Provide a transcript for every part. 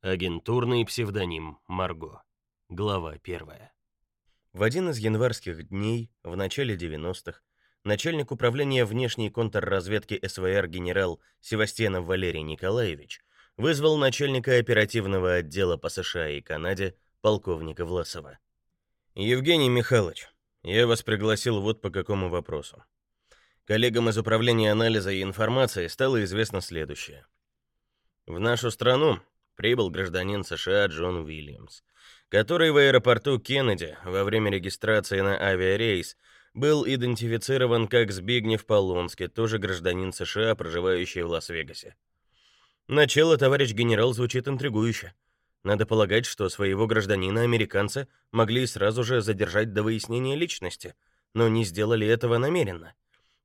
Агентурный псевдоним Марго. Глава 1. В один из январских дней, в начале 90-х, начальник управления внешней контрразведки СВР генерал Севастьянов Валерий Николаевич вызвал начальника оперативного отдела по США и Канаде полковника Власова. Евгений Михайлович, я вас пригласил вот по какому вопросу. Коллегам из управления анализа и информации стало известно следующее. В нашу страну прибыл гражданин США Джон Уильямс, который в аэропорту Кеннеди во время регистрации на авиарейс был идентифицирован как Збигнев Полонский, тоже гражданин США, проживающий в Лас-Вегасе. Начало, товарищ генерал, звучит интригующе. Надо полагать, что своего гражданина американцы могли сразу же задержать до выяснения личности, но не сделали этого намеренно.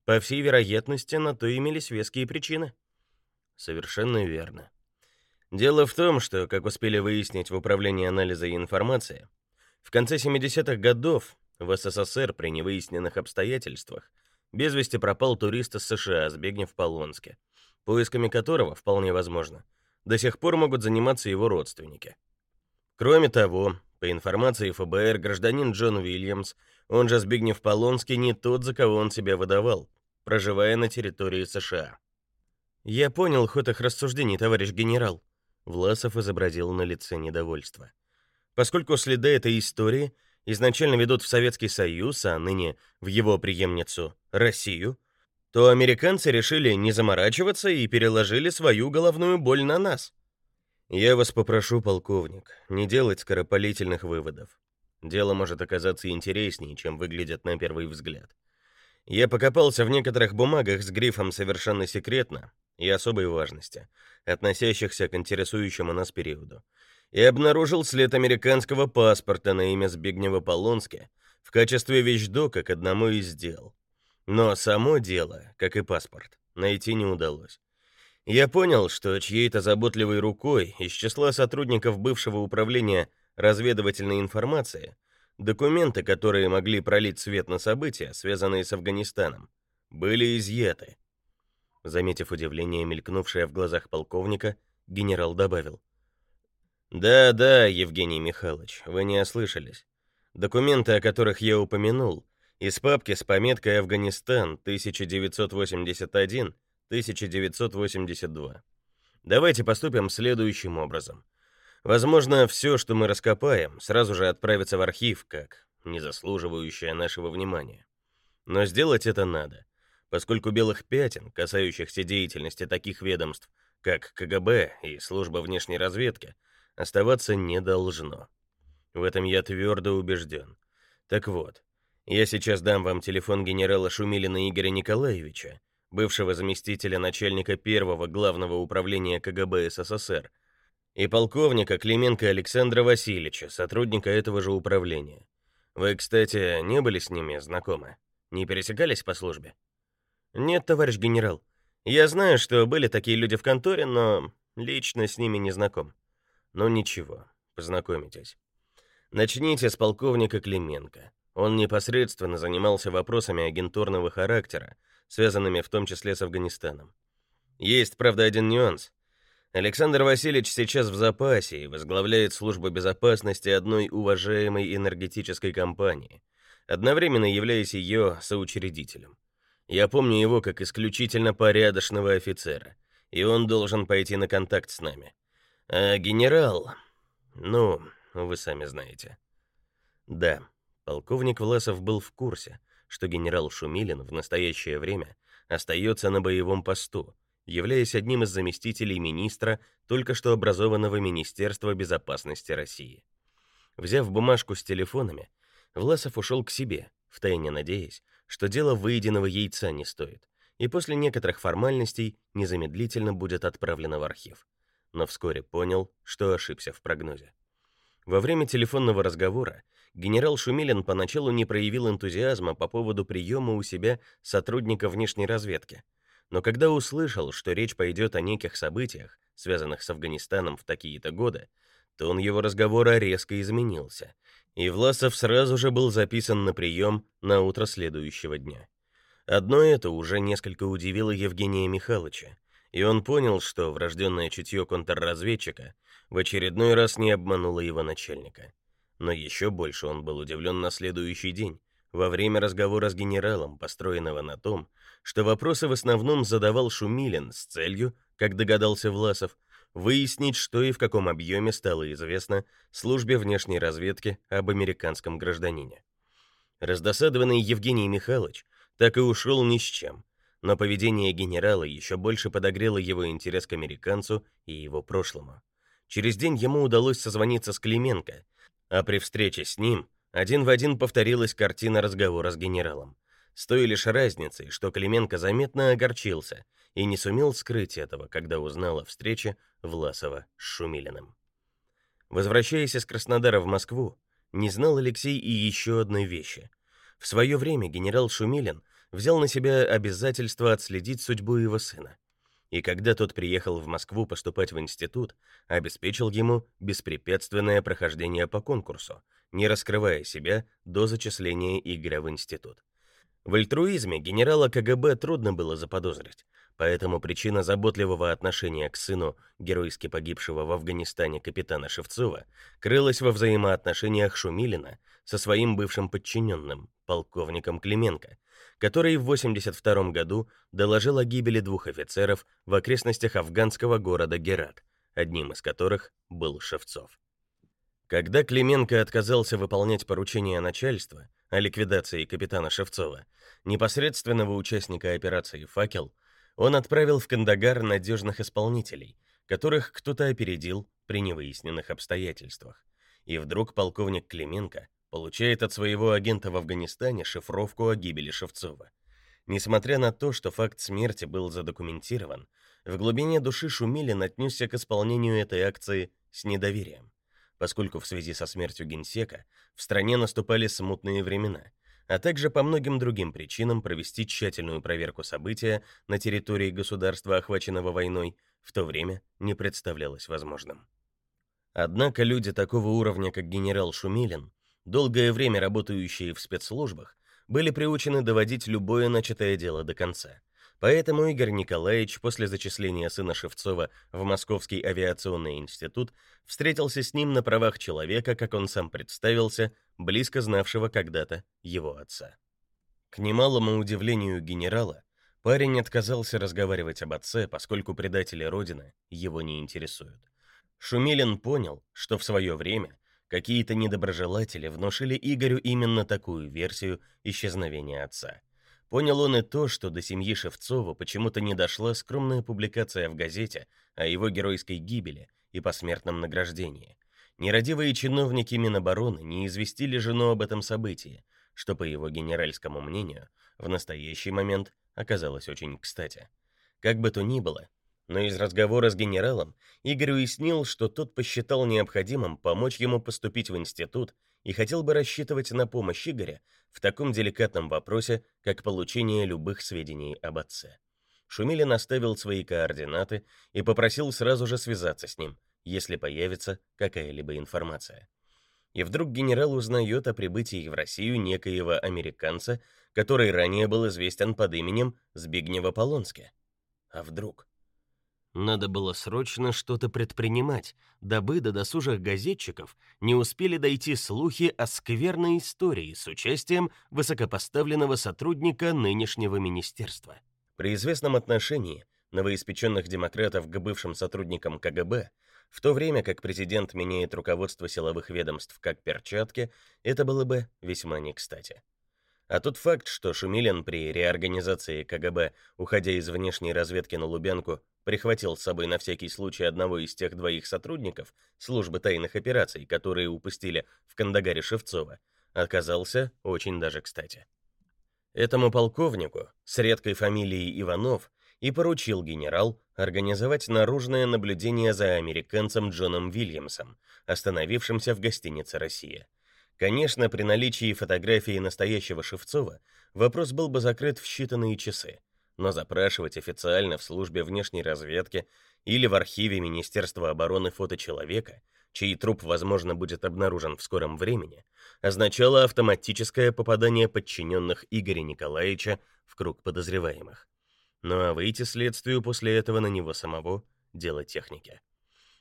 По всей вероятности, на то имелись веские причины. Совершенно верно. Дело в том, что, как успели выяснить в управлении анализа и информации, в конце 70-х годов в СССР при невыясненных обстоятельствах без вести пропал турист из США Збигнев Полонский, поисками которого, вполне возможно, до сих пор могут заниматься его родственники. Кроме того, по информации ФБР, гражданин Джон Уильямс, он же Збигнев Полонский, не тот, за кого он себя выдавал, проживая на территории США. Я понял ход их рассуждений, товарищ генерал, Власов изобразил на лице недовольство. Поскольку следы этой истории изначально ведут в Советский Союз, а ныне в его преемницу Россию, то американцы решили не заморачиваться и переложили свою головную боль на нас. Я вас попрошу, полковник, не делать скоропалительных выводов. Дело может оказаться интереснее, чем выглядит на первый взгляд. Я покопался в некоторых бумагах с грифом совершенно секретно и особой важности, относящихся к интересующему нас периоду, и обнаружил след американского паспорта на имя Збигнева Полонски в качестве вещдока к одному из дел. Но само дело, как и паспорт, найти не удалось. Я понял, что чьей-то заботливой рукой из числа сотрудников бывшего управления разведывательной информации документы, которые могли пролить свет на события, связанные с Афганистаном, были изъяты Заметив удивление, мелькнувшее в глазах полковника, генерал добавил: "Да-да, Евгений Михайлович, вы не ослышались. Документы, о которых я упомянул, из папки с пометкой Афганистан 1981-1982. Давайте поступим следующим образом. Возможно, все, что мы раскопаем, сразу же отправится в архив как не заслуживающее нашего внимания. Но сделать это надо поскольку белых пятен, касающихся деятельности таких ведомств, как КГБ и служба внешней разведки, оставаться не должно. В этом я твердо убежден. Так вот, я сейчас дам вам телефон генерала Шумилина Игоря Николаевича, бывшего заместителя начальника первого главного управления КГБ СССР, и полковника Клименко Александра Васильевича, сотрудника этого же управления. Вы, кстати, не были с ними знакомы? Не пересекались по службе? Нет, товарищ генерал. Я знаю, что были такие люди в конторе, но лично с ними не знаком. Но ничего, познакомитесь. Начните с полковника Клименко. Он непосредственно занимался вопросами агентурного характера, связанными в том числе с Афганистаном. Есть, правда, один нюанс. Александр Васильевич сейчас в запасе и возглавляет службу безопасности одной уважаемой энергетической компании, одновременно являясь ее соучредителем. Я помню его как исключительно порядочного офицера, и он должен пойти на контакт с нами. А генерал, ну, вы сами знаете. Да, полковник Власов был в курсе, что генерал Шумилин в настоящее время остается на боевом посту, являясь одним из заместителей министра только что образованного Министерства безопасности России. Взяв бумажку с телефонами, Власов ушел к себе, втайне надеясь, что дело выеденного яйца не стоит, и после некоторых формальностей незамедлительно будет отправлено в архив. Но вскоре понял, что ошибся в прогнозе. Во время телефонного разговора генерал Шумилин поначалу не проявил энтузиазма по поводу приема у себя сотрудника внешней разведки, но когда услышал, что речь пойдет о неких событиях, связанных с Афганистаном в такие-то годы, то он его разговора резко изменился, и Власов сразу же был записан на прием на утро следующего дня. Одно это уже несколько удивило Евгения Михайловича, И он понял, что врожденное чутье контрразведчика в очередной раз не обмануло его начальника. Но еще больше он был удивлен на следующий день, во время разговора с генералом, построенного на том, что вопросы в основном задавал Шумилин с целью, как догадался Власов, выяснить, что и в каком объеме стало известно службе внешней разведки об американском гражданине. Раздосадованный Евгений Михайлович так и ушел ни с чем, но поведение генерала еще больше подогрело его интерес к американцу и его прошлому. Через день ему удалось созвониться с Клименко, а при встрече с ним один в один повторилась картина разговора с генералом. С той лишь разницей, что Клименко заметно огорчился и не сумел скрыть этого, когда узнал о встрече Власова с Шумилиным. Возвращаясь из Краснодара в Москву, не знал Алексей и еще одной вещи. В свое время генерал Шумилин взял на себя обязательство отследить судьбу его сына. И когда тот приехал в Москву поступать в институт, обеспечил ему беспрепятственное прохождение по конкурсу, не раскрывая себя до зачисления Игоря в институт. В альтруизме генерала КГБ трудно было заподозрить, Поэтому причина заботливого отношения к сыну героически погибшего в Афганистане капитана Шевцова крылась во взаимоотношениях Шумилина со своим бывшим подчиненным, полковником Клименко, который в 82 году доложил о гибели двух офицеров в окрестностях афганского города Герат, одним из которых был Шевцов. Когда Клименко отказался выполнять поручение начальства о ликвидации капитана Шевцова, непосредственного участника операции Факел, он отправил в Кандагар надежных исполнителей, которых кто-то опередил при невыясненных обстоятельствах. И вдруг полковник Клименко получает от своего агента в Афганистане шифровку о гибели Шевцова. Несмотря на то, что факт смерти был задокументирован, в глубине души Шумилин отнесся к исполнению этой акции с недоверием, поскольку в связи со смертью генсека в стране наступали смутные времена – а также по многим другим причинам провести тщательную проверку события на территории государства, охваченного войной, в то время не представлялось возможным. Однако люди такого уровня, как генерал Шумилин, долгое время работающие в спецслужбах, были приучены доводить любое начатое дело до конца. Поэтому Игорь Николаевич после зачисления сына Шевцова в Московский авиационный институт встретился с ним на правах человека, как он сам представился, близко знавшего когда-то его отца. К немалому удивлению генерала, парень отказался разговаривать об отце, поскольку предатели Родины его не интересуют. Шумилин понял, что в свое время какие-то недоброжелатели внушили Игорю именно такую версию исчезновения отца – Понял он и то, что до семьи Шевцова почему-то не дошла скромная публикация в газете о его геройской гибели и посмертном награждении. Нерадивые чиновники Минобороны не известили жену об этом событии, что, по его генеральскому мнению, в настоящий момент оказалось очень кстати. Как бы то ни было, но из разговора с генералом Игорь уяснил, что тот посчитал необходимым помочь ему поступить в институт и хотел бы рассчитывать на помощь Игоря в таком деликатном вопросе, как получение любых сведений об отце. Шумилин оставил свои координаты и попросил сразу же связаться с ним, если появится какая-либо информация. И вдруг генерал узнает о прибытии в Россию некоего американца, который ранее был известен под именем Збигнева Полонски. А вдруг? Надо было срочно что-то предпринимать, дабы до досужих газетчиков не успели дойти слухи о скверной истории с участием высокопоставленного сотрудника нынешнего министерства. При известном отношении новоиспеченных демократов к бывшим сотрудникам КГБ, в то время как президент меняет руководство силовых ведомств как перчатки, это было бы весьма не кстати. А тот факт, что Шумилин при реорганизации КГБ, уходя из внешней разведки на Лубянку, прихватил с собой на всякий случай одного из тех двоих сотрудников службы тайных операций, которые упустили в Кандагаре Шевцова, оказался очень даже кстати. Этому полковнику с редкой фамилией Иванов и поручил генерал организовать наружное наблюдение за американцем Джоном Вильямсом, остановившимся в гостинице «Россия». Конечно, при наличии фотографии настоящего Шевцова вопрос был бы закрыт в считанные часы, но запрашивать официально в службе внешней разведки или в архиве Министерства обороны фото человека, чей труп, возможно, будет обнаружен в скором времени, означало автоматическое попадание подчиненных Игоря Николаевича в круг подозреваемых. Ну а выйти следствию после этого на него самого — дело техники.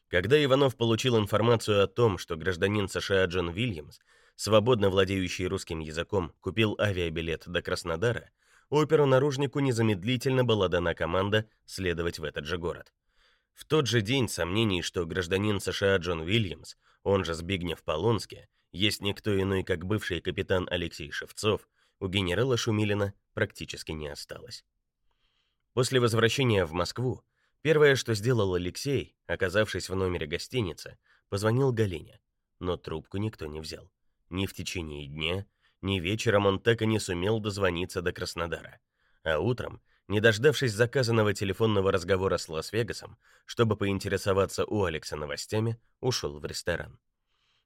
Когда Иванов получил информацию о том, что гражданин США Джон Вильямс, свободно владеющий русским языком, купил авиабилет до Краснодара, оперу-наружнику незамедлительно была дана команда следовать в этот же город. В тот же день сомнений, что гражданин США Джон Вильямс, он же Збигнев Полонский, есть никто иной, как бывший капитан Алексей Шевцов, у генерала Шумилина практически не осталось. После возвращения в Москву Первое, что сделал Алексей, оказавшись в номере гостиницы, позвонил Галине, но трубку никто не взял. Ни в течение дня, ни вечером он так и не сумел дозвониться до Краснодара. А утром, не дождавшись заказанного телефонного разговора с Лас-Вегасом, чтобы поинтересоваться у Алекса новостями, ушел в ресторан.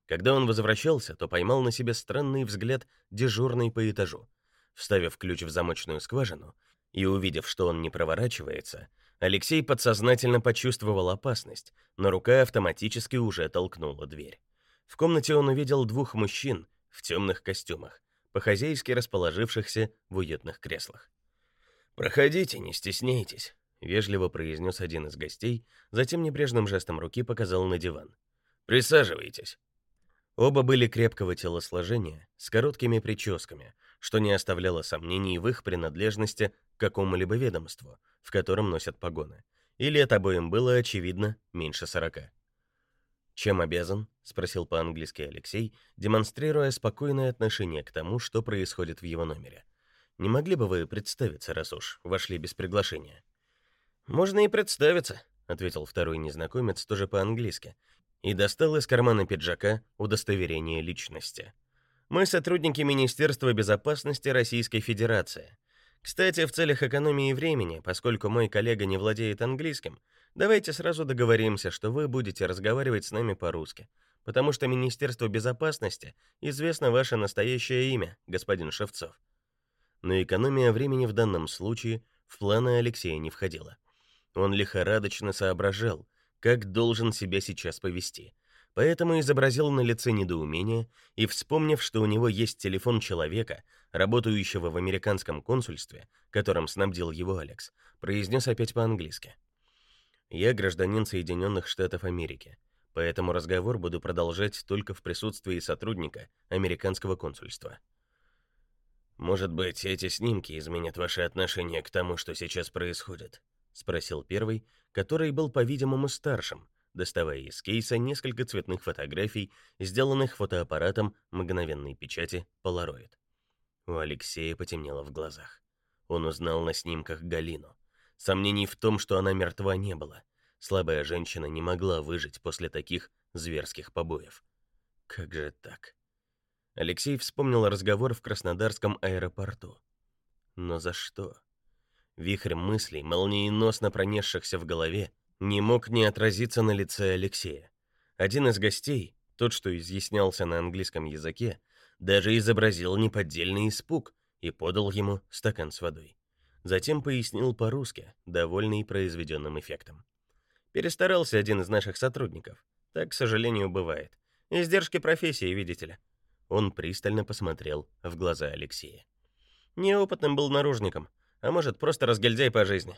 Когда он возвращался, то поймал на себе странный взгляд дежурный по этажу. Вставив ключ в замочную скважину и увидев, что он не проворачивается, Алексей подсознательно почувствовал опасность, но рука автоматически уже толкнула дверь. В комнате он увидел двух мужчин в темных костюмах, по-хозяйски расположившихся в уютных креслах. «Проходите, не стесняйтесь», — вежливо произнес один из гостей, затем небрежным жестом руки показал на диван. «Присаживайтесь». Оба были крепкого телосложения, с короткими прическами, что не оставляло сомнений в их принадлежности к какому-либо ведомству, в котором носят погоны. И лет обоим было, очевидно, меньше сорока. «Чем обязан?» — спросил по-английски Алексей, демонстрируя спокойное отношение к тому, что происходит в его номере. «Не могли бы вы представиться, раз уж вошли без приглашения?» «Можно и представиться», — ответил второй незнакомец тоже по-английски, и достал из кармана пиджака удостоверение личности. «Мы сотрудники Министерства безопасности Российской Федерации. Кстати, в целях экономии времени, поскольку мой коллега не владеет английским, давайте сразу договоримся, что вы будете разговаривать с нами по-русски, потому что Министерству безопасности известно ваше настоящее имя, господин Шевцов. Но экономия времени в данном случае в планы Алексея не входила. Он лихорадочно соображал, как должен себя сейчас повести — поэтому изобразил на лице недоумение и, вспомнив, что у него есть телефон человека, работающего в американском консульстве, которым снабдил его Алекс, произнес опять по-английски. «Я гражданин Соединенных Штатов Америки, поэтому разговор буду продолжать только в присутствии сотрудника американского консульства». «Может быть, эти снимки изменят ваше отношение к тому, что сейчас происходит?» — спросил первый, который был, по-видимому, старшим, доставая из кейса несколько цветных фотографий, сделанных фотоаппаратом мгновенной печати Polaroid. У Алексея потемнело в глазах. Он узнал на снимках Галину. Сомнений в том, что она мертва, не было. Слабая женщина не могла выжить после таких зверских побоев. Как же так? Алексей вспомнил разговор в Краснодарском аэропорту. Но за что? Вихрь мыслей, молниеносно пронесшихся в голове, не мог не отразиться на лице Алексея. Один из гостей, тот, что изъяснялся на английском языке, даже изобразил неподдельный испуг и подал ему стакан с водой. Затем пояснил по-русски, довольный произведенным эффектом. Перестарался один из наших сотрудников. Так, к сожалению, бывает. Издержки профессии, видите ли. Он пристально посмотрел в глаза Алексея. Неопытным был наружником, а может, просто разгильдяй по жизни.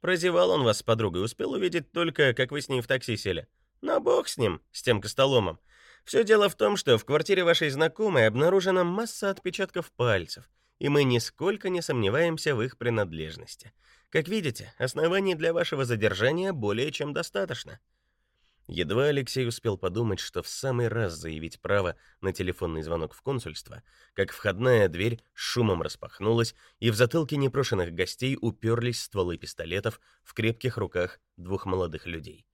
Прозевал он вас с подругой, успел увидеть только, как вы с ней в такси сели. Но бог с ним, с тем костоломом. Все дело в том, что в квартире вашей знакомой обнаружена масса отпечатков пальцев, и мы нисколько не сомневаемся в их принадлежности. Как видите, оснований для вашего задержания более чем достаточно. Едва Алексей успел подумать, что в самый раз заявить право на телефонный звонок в консульство, как входная дверь шумом распахнулась, и в затылке непрошенных гостей уперлись стволы пистолетов в крепких руках двух молодых людей.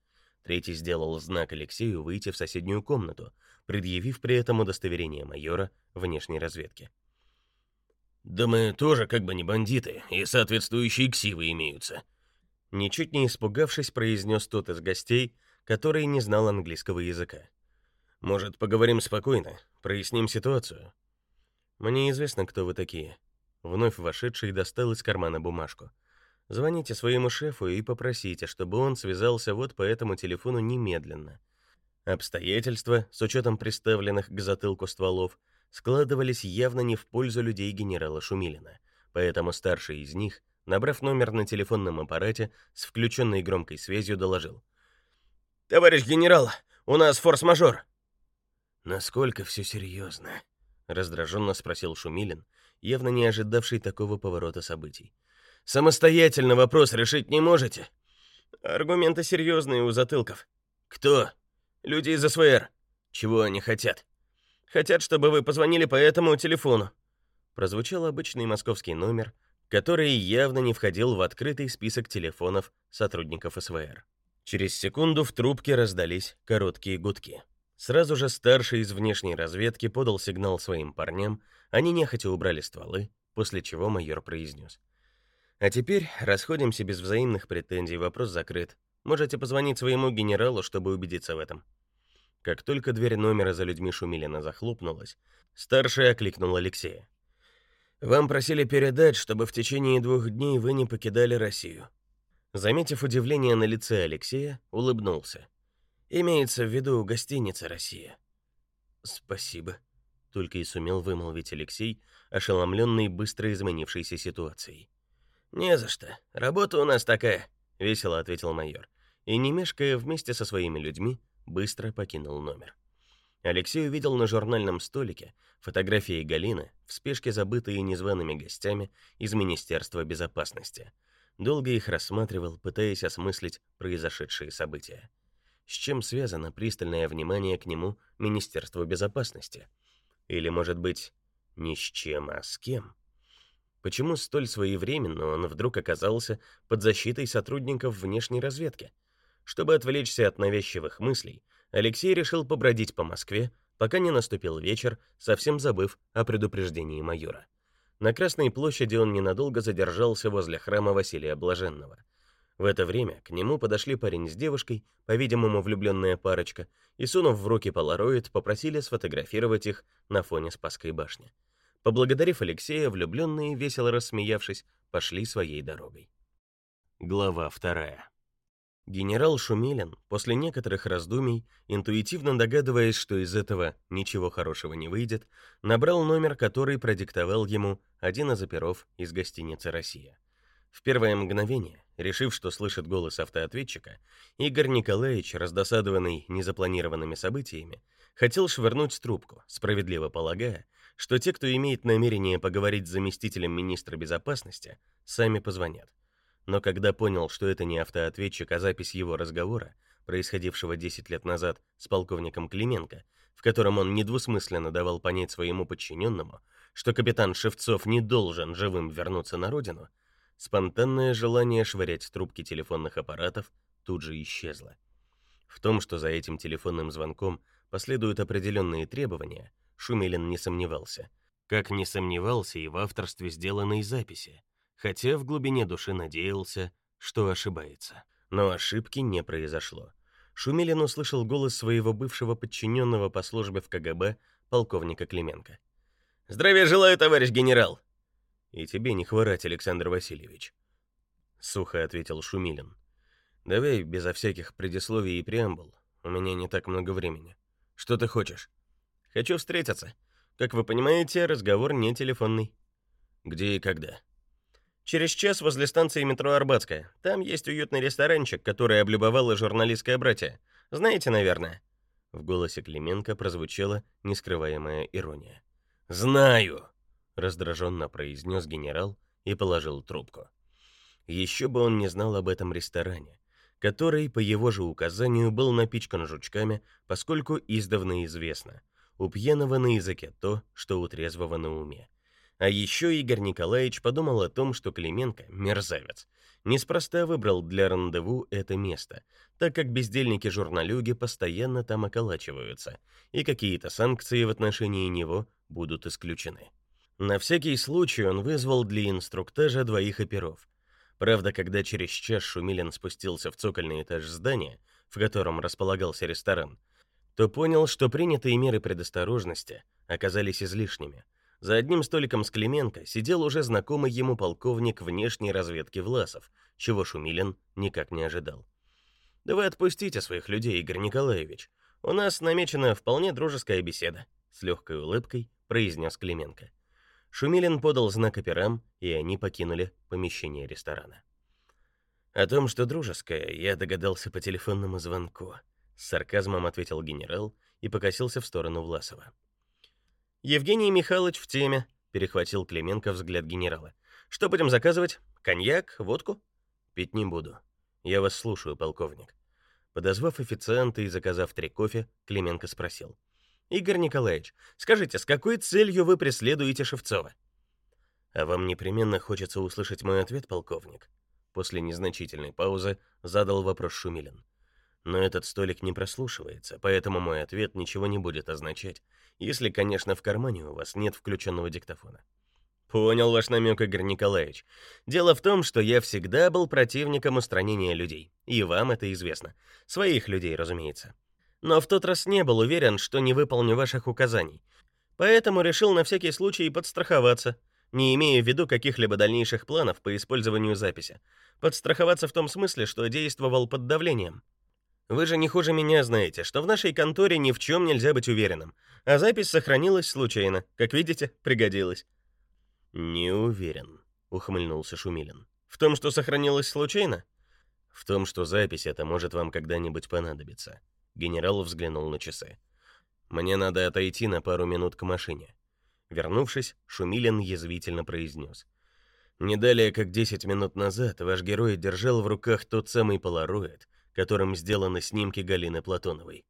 Третий сделал знак Алексею выйти в соседнюю комнату, предъявив при этом удостоверение майора внешней разведки. «Да мы тоже как бы не бандиты, и соответствующие ксивы имеются», Ничуть не испугавшись, произнес тот из гостей, который не знал английского языка. Может, поговорим спокойно, проясним ситуацию? Мне известно, кто вы такие. Вновь вошедший достал из кармана бумажку. Звоните своему шефу и попросите, чтобы он связался вот по этому телефону немедленно. Обстоятельства, с учетом приставленных к затылку стволов, складывались явно не в пользу людей генерала Шумилина, поэтому старший из них набрав номер на телефонном аппарате, с включенной громкой связью доложил. «Товарищ генерал, у нас форс-мажор!» «Насколько все серьезно?» — раздраженно спросил Шумилин, явно не ожидавший такого поворота событий. «Самостоятельно вопрос решить не можете?» «Аргументы серьезные у затылков». «Кто?» «Люди из СВР». «Чего они хотят?» «Хотят, чтобы вы позвонили по этому телефону». Прозвучал обычный московский номер, который явно не входил в открытый список телефонов сотрудников СВР. Через секунду в трубке раздались короткие гудки. Сразу же старший из внешней разведки подал сигнал своим парням, они нехотя убрали стволы, после чего майор произнес. «А теперь расходимся без взаимных претензий, вопрос закрыт. Можете позвонить своему генералу, чтобы убедиться в этом». Как только дверь номера за людьми Шумилина захлопнулась, старший окликнул Алексея. «Вам просили передать, чтобы в течение двух дней вы не покидали Россию. Заметив удивление на лице Алексея, улыбнулся. Имеется в виду гостиница Россия. Спасибо, только и сумел вымолвить Алексей, ошеломленный быстро изменившейся ситуацией. Не за что. Работа у нас такая, весело ответил майор. И не мешкая вместе со своими людьми, быстро покинул номер. Алексей увидел на журнальном столике фотографии Галины, в спешке забытые незваными гостями из Министерства безопасности долго их рассматривал, пытаясь осмыслить произошедшие события. С чем связано пристальное внимание к нему Министерства безопасности? Или, может быть, ни с чем, а с кем? Почему столь своевременно он вдруг оказался под защитой сотрудников внешней разведки? Чтобы отвлечься от навязчивых мыслей, Алексей решил побродить по Москве, пока не наступил вечер, совсем забыв о предупреждении майора. На Красной площади он ненадолго задержался возле храма Василия Блаженного. В это время к нему подошли парень с девушкой, по-видимому, влюбленная парочка, и сунув в руки полароид, попросили сфотографировать их на фоне Спасской башни. Поблагодарив Алексея, влюбленные, весело рассмеявшись, пошли своей дорогой. Глава вторая. Генерал Шумилин, после некоторых раздумий, интуитивно догадываясь, что из этого ничего хорошего не выйдет, набрал номер, который продиктовал ему один из оперов из гостиницы «Россия». В первое мгновение, решив, что слышит голос автоответчика, Игорь Николаевич, раздосадованный незапланированными событиями, хотел швырнуть трубку, справедливо полагая, что те, кто имеет намерение поговорить с заместителем министра безопасности, сами позвонят но когда понял, что это не автоответчик, а запись его разговора, происходившего 10 лет назад с полковником Клименко, в котором он недвусмысленно давал понять своему подчиненному, что капитан Шевцов не должен живым вернуться на родину, спонтанное желание швырять трубки телефонных аппаратов тут же исчезло. В том, что за этим телефонным звонком последуют определенные требования, Шумилин не сомневался. Как не сомневался и в авторстве сделанной записи, хотя в глубине души надеялся, что ошибается. Но ошибки не произошло. Шумилин услышал голос своего бывшего подчиненного по службе в КГБ, полковника Клименко. «Здравия желаю, товарищ генерал!» «И тебе не хворать, Александр Васильевич», — сухо ответил Шумилин. «Давай безо всяких предисловий и преамбул. У меня не так много времени. Что ты хочешь?» «Хочу встретиться. Как вы понимаете, разговор не телефонный». «Где и когда?» Через час возле станции метро Арбатская. Там есть уютный ресторанчик, который облюбовала журналистское братья. Знаете, наверное?» В голосе Клименко прозвучала нескрываемая ирония. «Знаю!» — раздраженно произнес генерал и положил трубку. Еще бы он не знал об этом ресторане, который, по его же указанию, был напичкан жучками, поскольку издавна известно, у пьяного на языке то, что у трезвого на уме. А еще Игорь Николаевич подумал о том, что Клименко, мерзавец, неспроста выбрал для рандеву это место, так как бездельники-журналюги постоянно там околачиваются, и какие-то санкции в отношении него будут исключены. На всякий случай он вызвал для инструктажа двоих оперов. Правда, когда через час Шумилин спустился в цокольный этаж здания, в котором располагался ресторан, то понял, что принятые меры предосторожности оказались излишними. За одним столиком с Клименко сидел уже знакомый ему полковник внешней разведки Власов, чего Шумилин никак не ожидал. «Да вы отпустите своих людей, Игорь Николаевич. У нас намечена вполне дружеская беседа», — с легкой улыбкой произнес Клименко. Шумилин подал знак операм, и они покинули помещение ресторана. О том, что дружеское, я догадался по телефонному звонку, с сарказмом ответил генерал и покосился в сторону Власова. Евгений Михайлович в теме, перехватил Клименко взгляд генерала. Что будем заказывать? Коньяк, водку? Пить не буду. Я вас слушаю, полковник. Подозвав официанта и заказав три кофе, Клименко спросил: "Игорь Николаевич, скажите, с какой целью вы преследуете Шевцова?" А вам непременно хочется услышать мой ответ, полковник? После незначительной паузы задал вопрос Шумилин. Но этот столик не прослушивается, поэтому мой ответ ничего не будет означать, если, конечно, в кармане у вас нет включенного диктофона. Понял ваш намек, Игорь Николаевич. Дело в том, что я всегда был противником устранения людей, и вам это известно. Своих людей, разумеется. Но в тот раз не был уверен, что не выполню ваших указаний. Поэтому решил на всякий случай подстраховаться не имея в виду каких-либо дальнейших планов по использованию записи. Подстраховаться в том смысле, что действовал под давлением. Вы же не хуже меня знаете, что в нашей конторе ни в чем нельзя быть уверенным, а запись сохранилась случайно. Как видите, пригодилась. Не уверен, ухмыльнулся Шумилин. В том, что сохранилась случайно? В том, что запись эта может вам когда-нибудь понадобиться. Генерал взглянул на часы. Мне надо отойти на пару минут к машине. Вернувшись, Шумилин язвительно произнес. «Не далее, как 10 минут назад, ваш герой держал в руках тот самый полароид, которым сделаны снимки Галины Платоновой».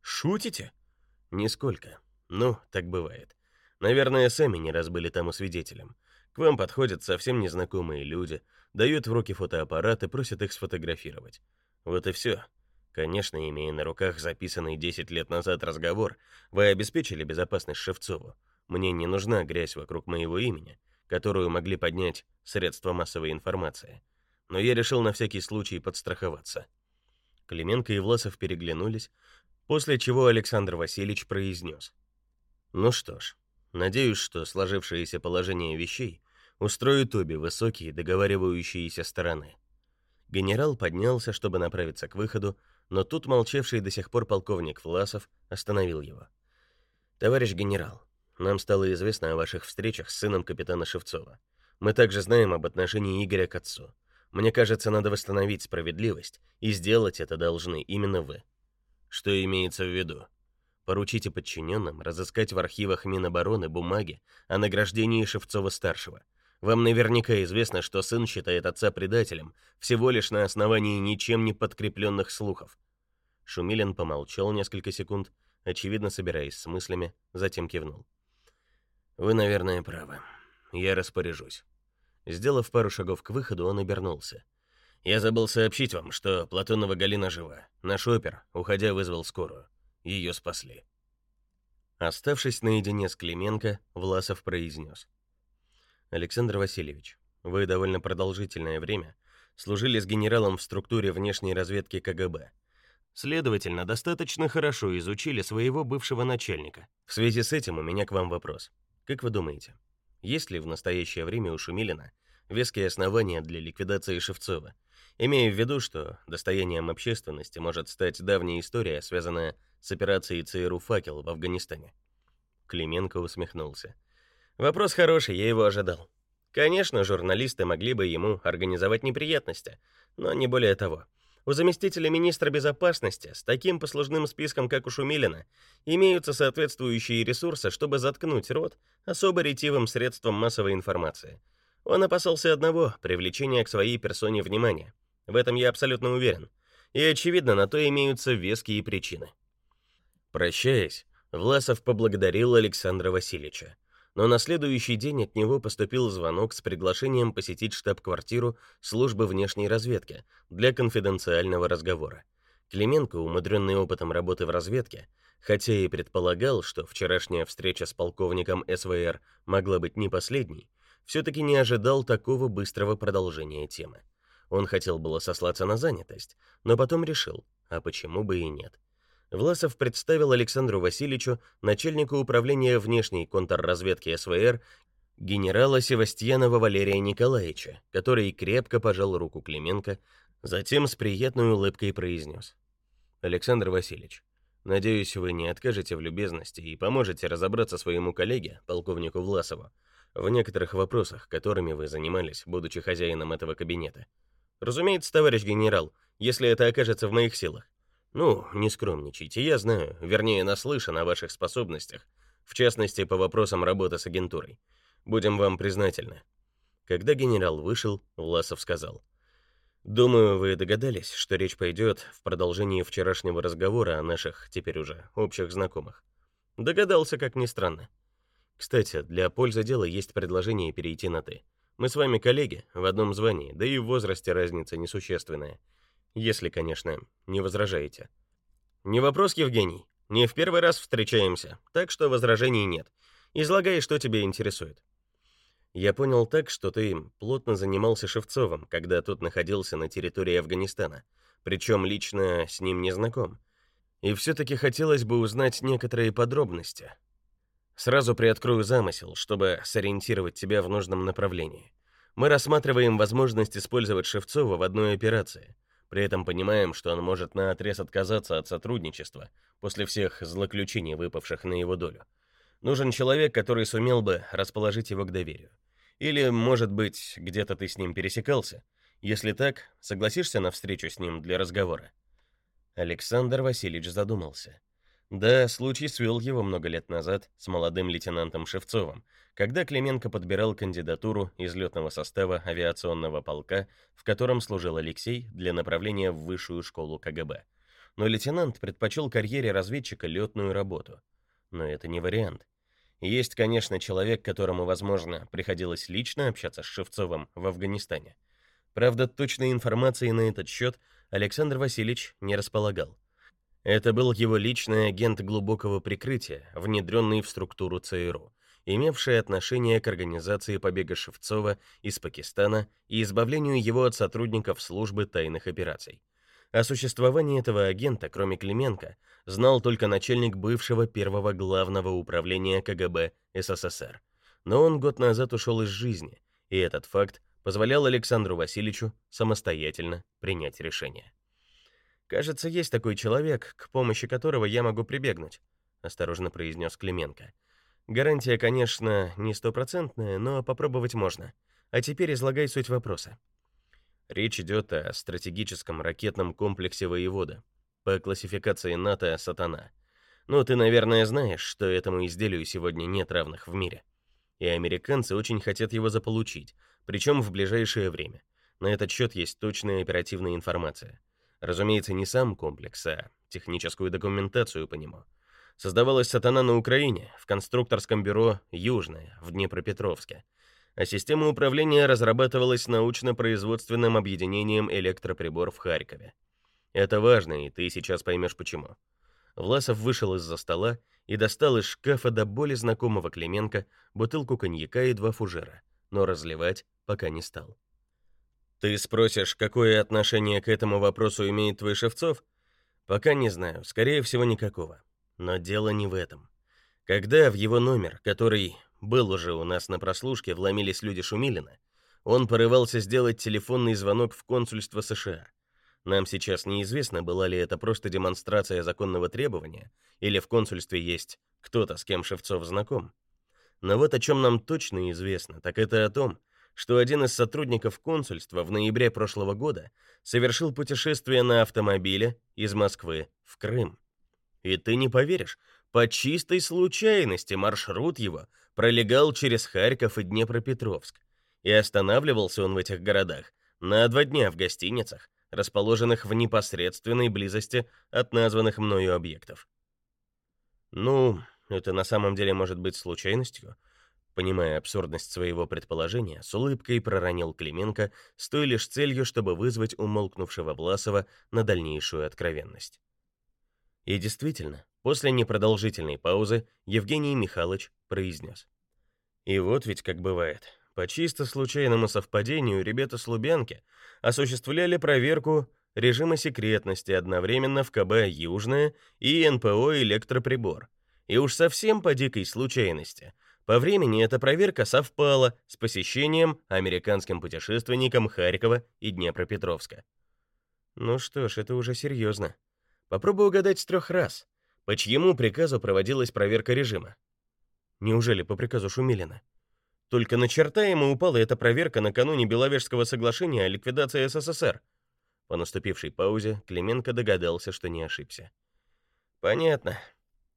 «Шутите?» «Нисколько. Ну, так бывает. Наверное, сами не раз были тому свидетелем. К вам подходят совсем незнакомые люди, дают в руки фотоаппарат и просят их сфотографировать. Вот и все. Конечно, имея на руках записанный 10 лет назад разговор, вы обеспечили безопасность Шевцову. Мне не нужна грязь вокруг моего имени, которую могли поднять средства массовой информации. Но я решил на всякий случай подстраховаться. Клименко и Власов переглянулись, после чего Александр Васильевич произнес. «Ну что ж, надеюсь, что сложившееся положение вещей устроит обе высокие договаривающиеся стороны». Генерал поднялся, чтобы направиться к выходу, но тут молчавший до сих пор полковник Власов остановил его. «Товарищ генерал, нам стало известно о ваших встречах с сыном капитана Шевцова. Мы также знаем об отношении Игоря к отцу. Мне кажется, надо восстановить справедливость, и сделать это должны именно вы. Что имеется в виду? Поручите подчиненным разыскать в архивах Минобороны бумаги о награждении Шевцова-старшего. Вам наверняка известно, что сын считает отца предателем всего лишь на основании ничем не подкрепленных слухов. Шумилин помолчал несколько секунд, очевидно собираясь с мыслями, затем кивнул. Вы, наверное, правы. Я распоряжусь. Сделав пару шагов к выходу, он обернулся. Я забыл сообщить вам, что Платонова Галина жива. Наш опер, уходя, вызвал скорую. Ее спасли. Оставшись наедине с Клименко, Власов произнес. Александр Васильевич, вы довольно продолжительное время служили с генералом в структуре внешней разведки КГБ. Следовательно, достаточно хорошо изучили своего бывшего начальника. В связи с этим у меня к вам вопрос. Как вы думаете, есть ли в настоящее время у Шумилина веские основания для ликвидации Шевцова, имея в виду, что достоянием общественности может стать давняя история, связанная с операцией ЦРУ «Факел» в Афганистане? Клименко усмехнулся. Вопрос хороший, я его ожидал. Конечно, журналисты могли бы ему организовать неприятности, но не более того. У заместителя министра безопасности с таким послужным списком, как у Шумилина, имеются соответствующие ресурсы, чтобы заткнуть рот особо ретивым средствам массовой информации. Он опасался одного привлечения к своей персоне внимания. В этом я абсолютно уверен. И очевидно, на то имеются веские причины. Прощаясь, Власов поблагодарил Александра Васильевича но на следующий день от него поступил звонок с приглашением посетить штаб-квартиру службы внешней разведки для конфиденциального разговора. Клименко, умудренный опытом работы в разведке, хотя и предполагал, что вчерашняя встреча с полковником СВР могла быть не последней, все таки не ожидал такого быстрого продолжения темы. Он хотел было сослаться на занятость, но потом решил, а почему бы и нет. Власов представил Александру Васильевичу, начальнику управления внешней контрразведки СВР, генерала Севастьянова Валерия Николаевича, который крепко пожал руку Клименко, затем с приятной улыбкой произнес. «Александр Васильевич, надеюсь, вы не откажете в любезности и поможете разобраться своему коллеге, полковнику Власову, в некоторых вопросах, которыми вы занимались, будучи хозяином этого кабинета. Разумеется, товарищ генерал, если это окажется в моих силах. Ну, не скромничайте, я знаю, вернее, наслышан о ваших способностях, в частности, по вопросам работы с агентурой. Будем вам признательны. Когда генерал вышел, Власов сказал: Думаю, вы догадались, что речь пойдет в продолжении вчерашнего разговора о наших теперь уже общих знакомых. Догадался, как ни странно. Кстати, для пользы дела есть предложение перейти на ты. Мы с вами коллеги в одном звании, да и в возрасте разница несущественная. Если, конечно, не возражаете. Не вопрос, Евгений. Не в первый раз встречаемся, так что возражений нет. Излагай, что тебя интересует. Я понял так, что ты плотно занимался Шевцовым, когда тот находился на территории Афганистана, причем лично с ним не знаком. И все таки хотелось бы узнать некоторые подробности. Сразу приоткрою замысел, чтобы сориентировать тебя в нужном направлении. Мы рассматриваем возможность использовать Шевцова в одной операции. При этом понимаем, что он может наотрез отказаться от сотрудничества после всех злоключений, выпавших на его долю. Нужен человек, который сумел бы расположить его к доверию. Или, может быть, где-то ты с ним пересекался? Если так, согласишься на встречу с ним для разговора?» Александр Васильевич задумался. Да, случай свел его много лет назад с молодым лейтенантом Шевцовым, когда Клименко подбирал кандидатуру из летного состава авиационного полка, в котором служил Алексей для направления в высшую школу КГБ. Но лейтенант предпочел карьере разведчика летную работу. Но это не вариант. Есть, конечно, человек, которому, возможно, приходилось лично общаться с Шевцовым в Афганистане. Правда, точной информации на этот счет Александр Васильевич не располагал. Это был его личный агент глубокого прикрытия, внедренный в структуру ЦРУ, имевший отношение к организации побега Шевцова из Пакистана и избавлению его от сотрудников службы тайных операций. О существовании этого агента, кроме Клименко, знал только начальник бывшего первого главного управления КГБ СССР. Но он год назад ушел из жизни, и этот факт позволял Александру Васильевичу самостоятельно принять решение. Кажется, есть такой человек, к помощи которого я могу прибегнуть, осторожно произнес Клименко. Гарантия, конечно, не стопроцентная, но попробовать можно. А теперь излагай суть вопроса. Речь идет о стратегическом ракетном комплексе «Воевода» по классификации НАТО «Сатана». Ну, ты, наверное, знаешь, что этому изделию сегодня нет равных в мире. И американцы очень хотят его заполучить, причем в ближайшее время. На этот счет есть точная оперативная информация. Разумеется, не сам комплекс, а техническую документацию по нему. Создавалась «Сатана» на Украине, в конструкторском бюро «Южное» в Днепропетровске а система управления разрабатывалась научно-производственным объединением электроприбор в Харькове. Это важно, и ты сейчас поймешь почему. Власов вышел из-за стола и достал из шкафа до боли знакомого Клименко бутылку коньяка и два фужера, но разливать пока не стал. Ты спросишь, какое отношение к этому вопросу имеет твой Шевцов? Пока не знаю, скорее всего, никакого. Но дело не в этом. Когда в его номер, который был уже у нас на прослушке, вломились люди Шумилина. Он порывался сделать телефонный звонок в консульство США. Нам сейчас неизвестно, была ли это просто демонстрация законного требования, или в консульстве есть кто-то, с кем Шевцов знаком. Но вот о чем нам точно известно, так это о том, что один из сотрудников консульства в ноябре прошлого года совершил путешествие на автомобиле из Москвы в Крым. И ты не поверишь, по чистой случайности маршрут его пролегал через Харьков и Днепропетровск, и останавливался он в этих городах на два дня в гостиницах, расположенных в непосредственной близости от названных мною объектов. Ну, это на самом деле может быть случайностью. Понимая абсурдность своего предположения, с улыбкой проронил Клименко с той лишь целью, чтобы вызвать умолкнувшего Власова на дальнейшую откровенность. И действительно, после непродолжительной паузы Евгений Михайлович произнес. И вот ведь как бывает. По чисто случайному совпадению ребята с Лубянки осуществляли проверку режима секретности одновременно в КБ «Южное» и НПО «Электроприбор». И уж совсем по дикой случайности. По времени эта проверка совпала с посещением американским путешественником Харькова и Днепропетровска. Ну что ж, это уже серьезно. Попробую угадать с трех раз. По чьему приказу проводилась проверка режима? Неужели по приказу Шумилина? Только на черта ему упала эта проверка накануне Беловежского соглашения о ликвидации СССР. По наступившей паузе Клименко догадался, что не ошибся. Понятно.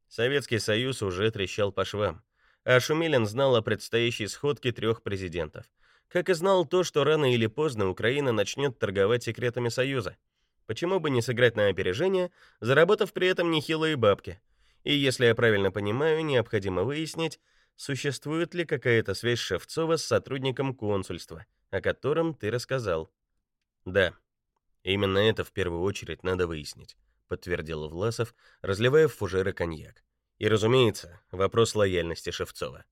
Советский Союз уже трещал по швам, а Шумилин знал о предстоящей сходке трех президентов. Как и знал то, что рано или поздно Украина начнет торговать секретами Союза. Почему бы не сыграть на опережение, заработав при этом нехилые бабки? И если я правильно понимаю, необходимо выяснить, существует ли какая-то связь Шевцова с сотрудником консульства, о котором ты рассказал. Да. Именно это в первую очередь надо выяснить, подтвердил Власов, разливая в фужеры коньяк. И, разумеется, вопрос лояльности Шевцова.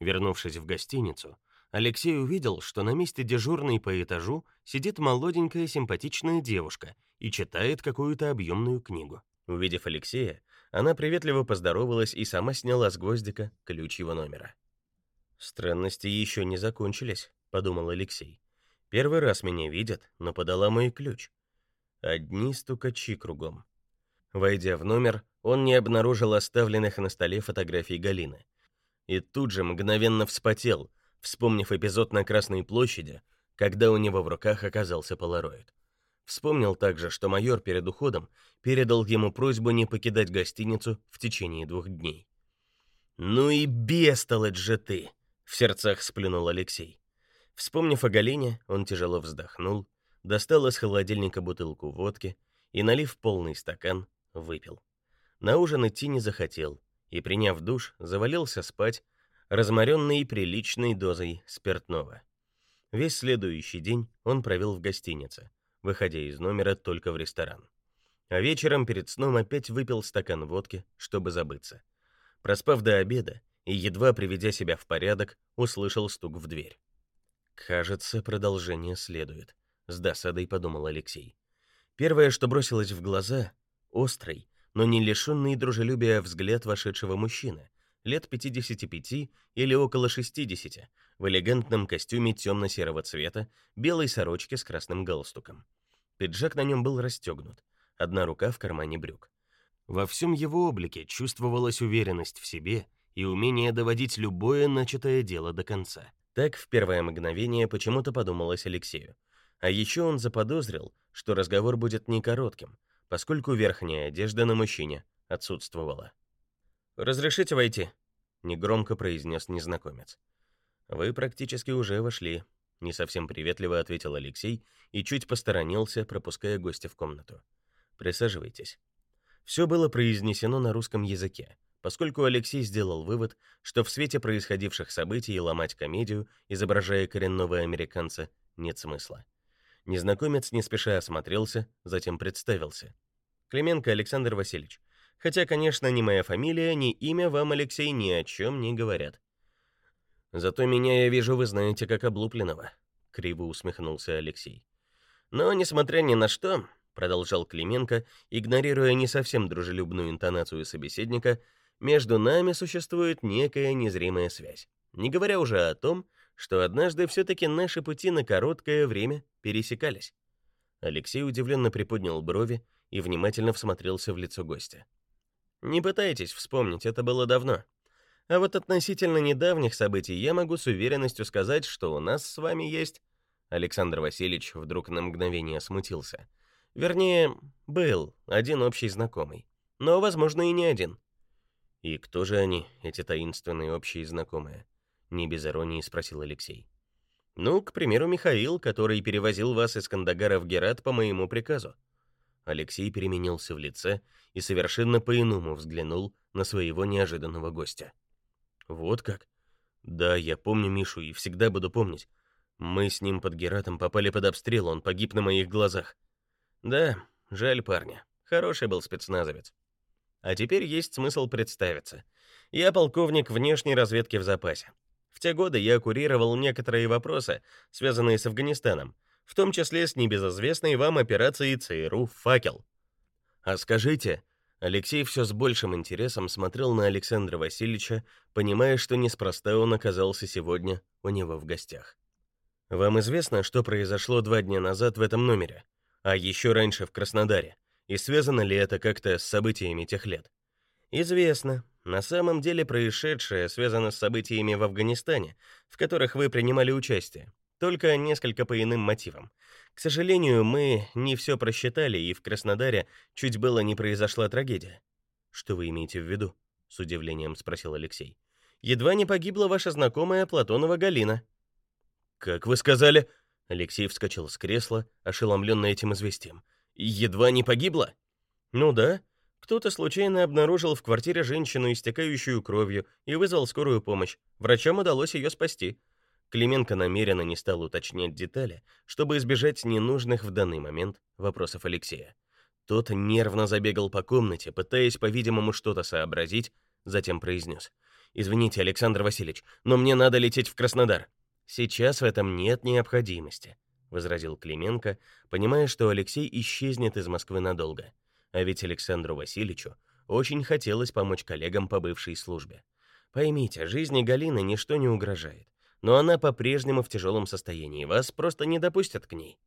Вернувшись в гостиницу, Алексей увидел, что на месте дежурной по этажу сидит молоденькая симпатичная девушка и читает какую-то объемную книгу. Увидев Алексея, она приветливо поздоровалась и сама сняла с гвоздика ключ его номера. Странности еще не закончились, подумал Алексей. Первый раз меня видят, но подала мой ключ. Одни стукачи кругом. Войдя в номер, он не обнаружил оставленных на столе фотографий Галины. И тут же мгновенно вспотел, вспомнив эпизод на Красной площади, когда у него в руках оказался полароид. Вспомнил также, что майор перед уходом передал ему просьбу не покидать гостиницу в течение двух дней. «Ну и бестолочь же ты!» — в сердцах сплюнул Алексей. Вспомнив о Галине, он тяжело вздохнул, достал из холодильника бутылку водки и, налив полный стакан, выпил. На ужин идти не захотел и, приняв душ, завалился спать, разморенный приличной дозой спиртного. Весь следующий день он провел в гостинице, выходя из номера только в ресторан. А вечером перед сном опять выпил стакан водки, чтобы забыться. Проспав до обеда и едва приведя себя в порядок, услышал стук в дверь. Кажется, продолжение следует, с досадой подумал Алексей. Первое, что бросилось в глаза, острый, но не лишенный дружелюбия взгляд вошедшего мужчины, лет 55 или около 60, в элегантном костюме темно-серого цвета, белой сорочке с красным галстуком. Пиджак на нем был расстегнут, одна рука в кармане брюк. Во всем его облике чувствовалась уверенность в себе и умение доводить любое начатое дело до конца. Так в первое мгновение почему-то подумалось Алексею. А еще он заподозрил, что разговор будет не коротким, поскольку верхняя одежда на мужчине отсутствовала. «Разрешите войти?» — негромко произнес незнакомец. «Вы практически уже вошли», — не совсем приветливо ответил Алексей и чуть посторонился, пропуская гостя в комнату. «Присаживайтесь». Все было произнесено на русском языке, поскольку Алексей сделал вывод, что в свете происходивших событий ломать комедию, изображая коренного американца, нет смысла. Незнакомец не спеша осмотрелся, затем представился. Клименко Александр Васильевич, Хотя, конечно, ни моя фамилия, ни имя вам, Алексей, ни о чем не говорят. Зато меня, я вижу, вы знаете как облупленного, криво усмехнулся Алексей. Но несмотря ни на что, продолжал Клименко, игнорируя не совсем дружелюбную интонацию собеседника, между нами существует некая незримая связь. Не говоря уже о том, что однажды все таки наши пути на короткое время пересекались. Алексей удивленно приподнял брови и внимательно всмотрелся в лицо гостя. Не пытайтесь вспомнить, это было давно. А вот относительно недавних событий я могу с уверенностью сказать, что у нас с вами есть Александр Васильевич вдруг на мгновение смутился. Вернее, был один общий знакомый, но, возможно, и не один. И кто же они, эти таинственные общие знакомые? Не без иронии спросил Алексей. Ну, к примеру, Михаил, который перевозил вас из Кандагара в Герат по моему приказу. Алексей переменился в лице и совершенно по-иному взглянул на своего неожиданного гостя. Вот как? Да, я помню Мишу и всегда буду помнить. Мы с ним под Гератом попали под обстрел, он погиб на моих глазах. Да, жаль парня. Хороший был спецназовец. А теперь есть смысл представиться. Я полковник внешней разведки в запасе. В те годы я курировал некоторые вопросы, связанные с Афганистаном, в том числе с небезызвестной вам операцией ЦРУ «Факел». А скажите, Алексей все с большим интересом смотрел на Александра Васильевича, понимая, что неспроста он оказался сегодня у него в гостях. Вам известно, что произошло два дня назад в этом номере, а еще раньше в Краснодаре, и связано ли это как-то с событиями тех лет? Известно, На самом деле происшедшее связано с событиями в Афганистане, в которых вы принимали участие, только несколько по иным мотивам. К сожалению, мы не все просчитали, и в Краснодаре чуть было не произошла трагедия. Что вы имеете в виду? с удивлением спросил Алексей. Едва не погибла ваша знакомая Платонова Галина. Как вы сказали? Алексей вскочил с кресла, ошеломленный этим известием. Едва не погибла? Ну да. Кто-то случайно обнаружил в квартире женщину, истекающую кровью, и вызвал скорую помощь. Врачам удалось ее спасти. Клименко намеренно не стал уточнять детали, чтобы избежать ненужных в данный момент вопросов Алексея. Тот нервно забегал по комнате, пытаясь, по-видимому, что-то сообразить, затем произнес. «Извините, Александр Васильевич, но мне надо лететь в Краснодар. Сейчас в этом нет необходимости, возразил Клименко, понимая, что Алексей исчезнет из Москвы надолго. А ведь Александру Васильевичу очень хотелось помочь коллегам по бывшей службе. Поймите, жизни Галины ничто не угрожает, но она по-прежнему в тяжелом состоянии, вас просто не допустят к ней.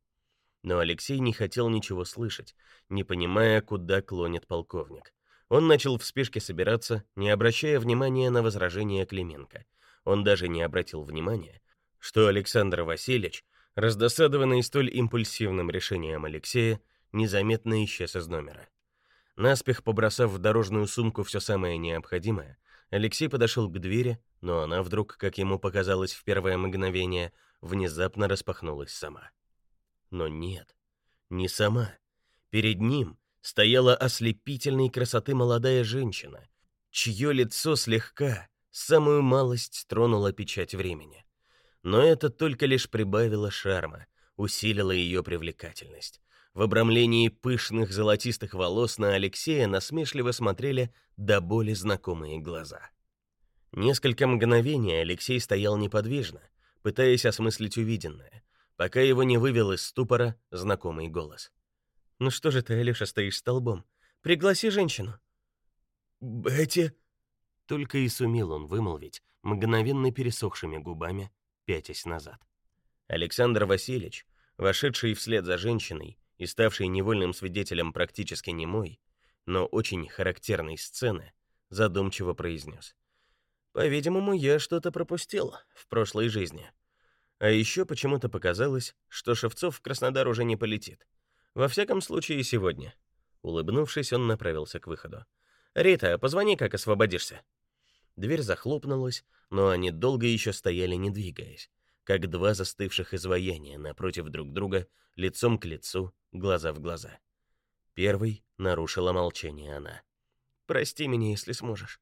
Но Алексей не хотел ничего слышать, не понимая, куда клонит полковник. Он начал в спешке собираться, не обращая внимания на возражения Клименко. Он даже не обратил внимания, что Александр Васильевич, раздосадованный столь импульсивным решением Алексея, незаметно исчез из номера. Наспех побросав в дорожную сумку все самое необходимое, Алексей подошел к двери, но она вдруг, как ему показалось в первое мгновение, внезапно распахнулась сама. Но нет, не сама. Перед ним стояла ослепительной красоты молодая женщина, чье лицо слегка, самую малость тронула печать времени но это только лишь прибавило шарма, усилило ее привлекательность. В обрамлении пышных золотистых волос на Алексея насмешливо смотрели до боли знакомые глаза. Несколько мгновений Алексей стоял неподвижно, пытаясь осмыслить увиденное, пока его не вывел из ступора знакомый голос. «Ну что же ты, Алёша, стоишь столбом? Пригласи женщину». «Бетти...» Только и сумел он вымолвить, мгновенно пересохшими губами, пятясь назад. Александр Васильевич, вошедший вслед за женщиной и ставший невольным свидетелем практически немой, но очень характерной сцены, задумчиво произнес. «По-видимому, я что-то пропустил в прошлой жизни. А еще почему-то показалось, что Шевцов в Краснодар уже не полетит. Во всяком случае, сегодня». Улыбнувшись, он направился к выходу. «Рита, позвони, как освободишься». Дверь захлопнулась, но они долго еще стояли, не двигаясь, как два застывших изваяния напротив друг друга, лицом к лицу, глаза в глаза. Первый нарушила молчание она. «Прости меня, если сможешь».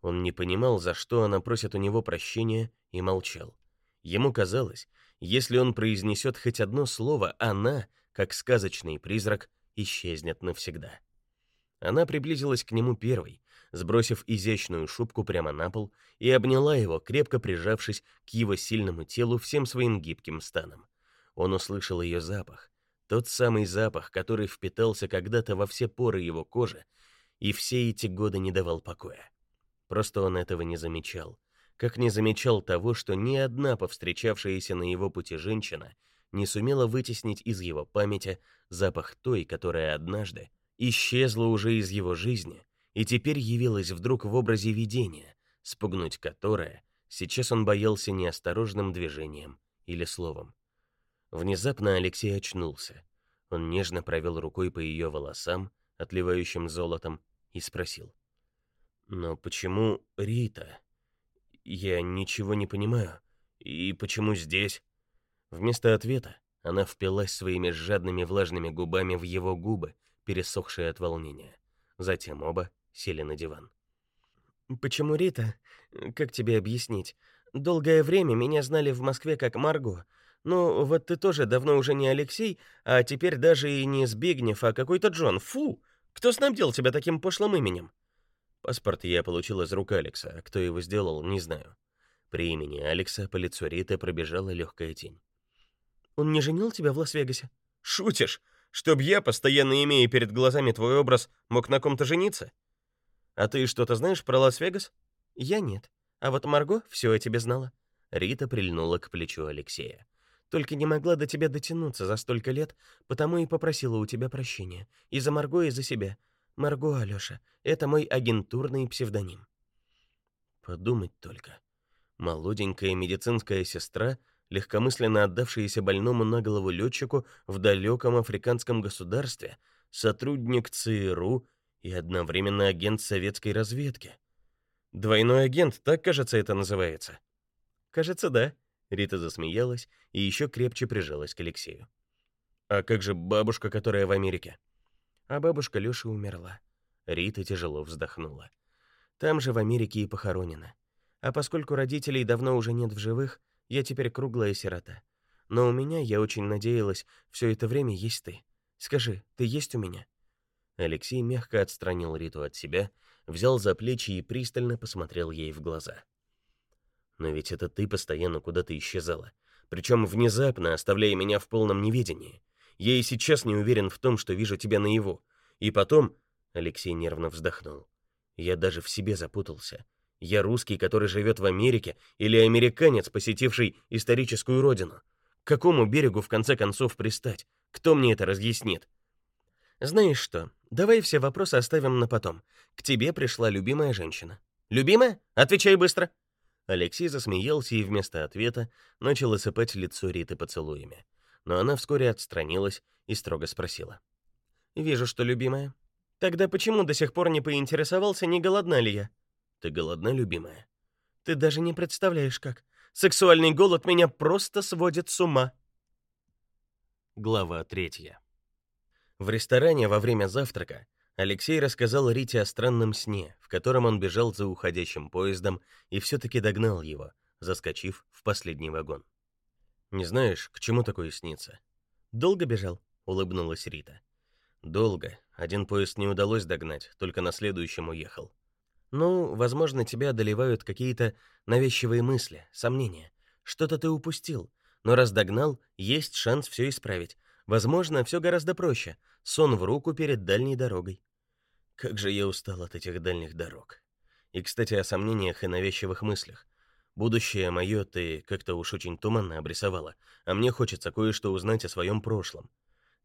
Он не понимал, за что она просит у него прощения, и молчал. Ему казалось, если он произнесет хоть одно слово, она, как сказочный призрак, исчезнет навсегда. Она приблизилась к нему первой, сбросив изящную шубку прямо на пол, и обняла его, крепко прижавшись к его сильному телу всем своим гибким станом. Он услышал ее запах, тот самый запах, который впитался когда-то во все поры его кожи и все эти годы не давал покоя. Просто он этого не замечал, как не замечал того, что ни одна повстречавшаяся на его пути женщина не сумела вытеснить из его памяти запах той, которая однажды исчезла уже из его жизни и теперь явилась вдруг в образе видения, спугнуть которое сейчас он боялся неосторожным движением или словом. Внезапно Алексей очнулся. Он нежно провел рукой по ее волосам, отливающим золотом, и спросил: "Но почему Рита? Я ничего не понимаю. И почему здесь?" Вместо ответа она впилась своими жадными влажными губами в его губы, пересохшие от волнения. Затем оба сели на диван. Почему Рита? Как тебе объяснить? Долгое время меня знали в Москве как Марго. Ну, вот ты тоже давно уже не Алексей, а теперь даже и не Збигнев, а какой-то Джон. Фу! Кто снабдил тебя таким пошлым именем? Паспорт я получил из рук Алекса, а кто его сделал, не знаю. При имени Алекса по лицу Риты пробежала легкая тень. Он не женил тебя в Лас-Вегасе? Шутишь? Чтоб я, постоянно имея перед глазами твой образ, мог на ком-то жениться? А ты что-то знаешь про Лас-Вегас? Я нет. А вот Марго все о тебе знала. Рита прильнула к плечу Алексея. Только не могла до тебя дотянуться за столько лет, потому и попросила у тебя прощения. И за Марго, и за себя. Марго, Алёша, это мой агентурный псевдоним. Подумать только. Молоденькая медицинская сестра, легкомысленно отдавшаяся больному на голову летчику в далеком африканском государстве, сотрудник ЦРУ и одновременно агент советской разведки. Двойной агент, так, кажется, это называется. Кажется, да. Рита засмеялась и еще крепче прижалась к Алексею. А как же бабушка, которая в Америке? А бабушка Лёши умерла. Рита тяжело вздохнула. Там же в Америке и похоронена. А поскольку родителей давно уже нет в живых, я теперь круглая сирота. Но у меня, я очень надеялась, все это время есть ты. Скажи, ты есть у меня? Алексей мягко отстранил Риту от себя, взял за плечи и пристально посмотрел ей в глаза. Но ведь это ты постоянно куда-то исчезала, причем внезапно, оставляя меня в полном неведении. Я и сейчас не уверен в том, что вижу тебя наяву. И потом, Алексей нервно вздохнул. Я даже в себе запутался. Я русский, который живет в Америке, или американец, посетивший историческую родину? К какому берегу в конце концов пристать? Кто мне это разъяснит? Знаешь что? Давай все вопросы оставим на потом. К тебе пришла любимая женщина. Любимая? Отвечай быстро. Алексей засмеялся и вместо ответа начал осыпать лицо Риты поцелуями. Но она вскоре отстранилась и строго спросила: "Вижу, что любимая. Тогда почему до сих пор не поинтересовался, не голодна ли я? Ты голодна, любимая? Ты даже не представляешь как. Сексуальный голод меня просто сводит с ума. Глава третья. В ресторане во время завтрака Алексей рассказал Рите о странном сне, в котором он бежал за уходящим поездом и все таки догнал его, заскочив в последний вагон. Не знаешь, к чему такое снится? Долго бежал, улыбнулась Рита. Долго. Один поезд не удалось догнать, только на следующем уехал. Ну, возможно, тебя одолевают какие-то навязчивые мысли, сомнения. Что-то ты упустил. Но раз догнал, есть шанс все исправить. Возможно, все гораздо проще. Сон в руку перед дальней дорогой. Как же я устал от этих дальних дорог. И, кстати, о сомнениях и навязчивых мыслях. Будущее мое ты как-то уж очень туманно обрисовала, а мне хочется кое-что узнать о своем прошлом.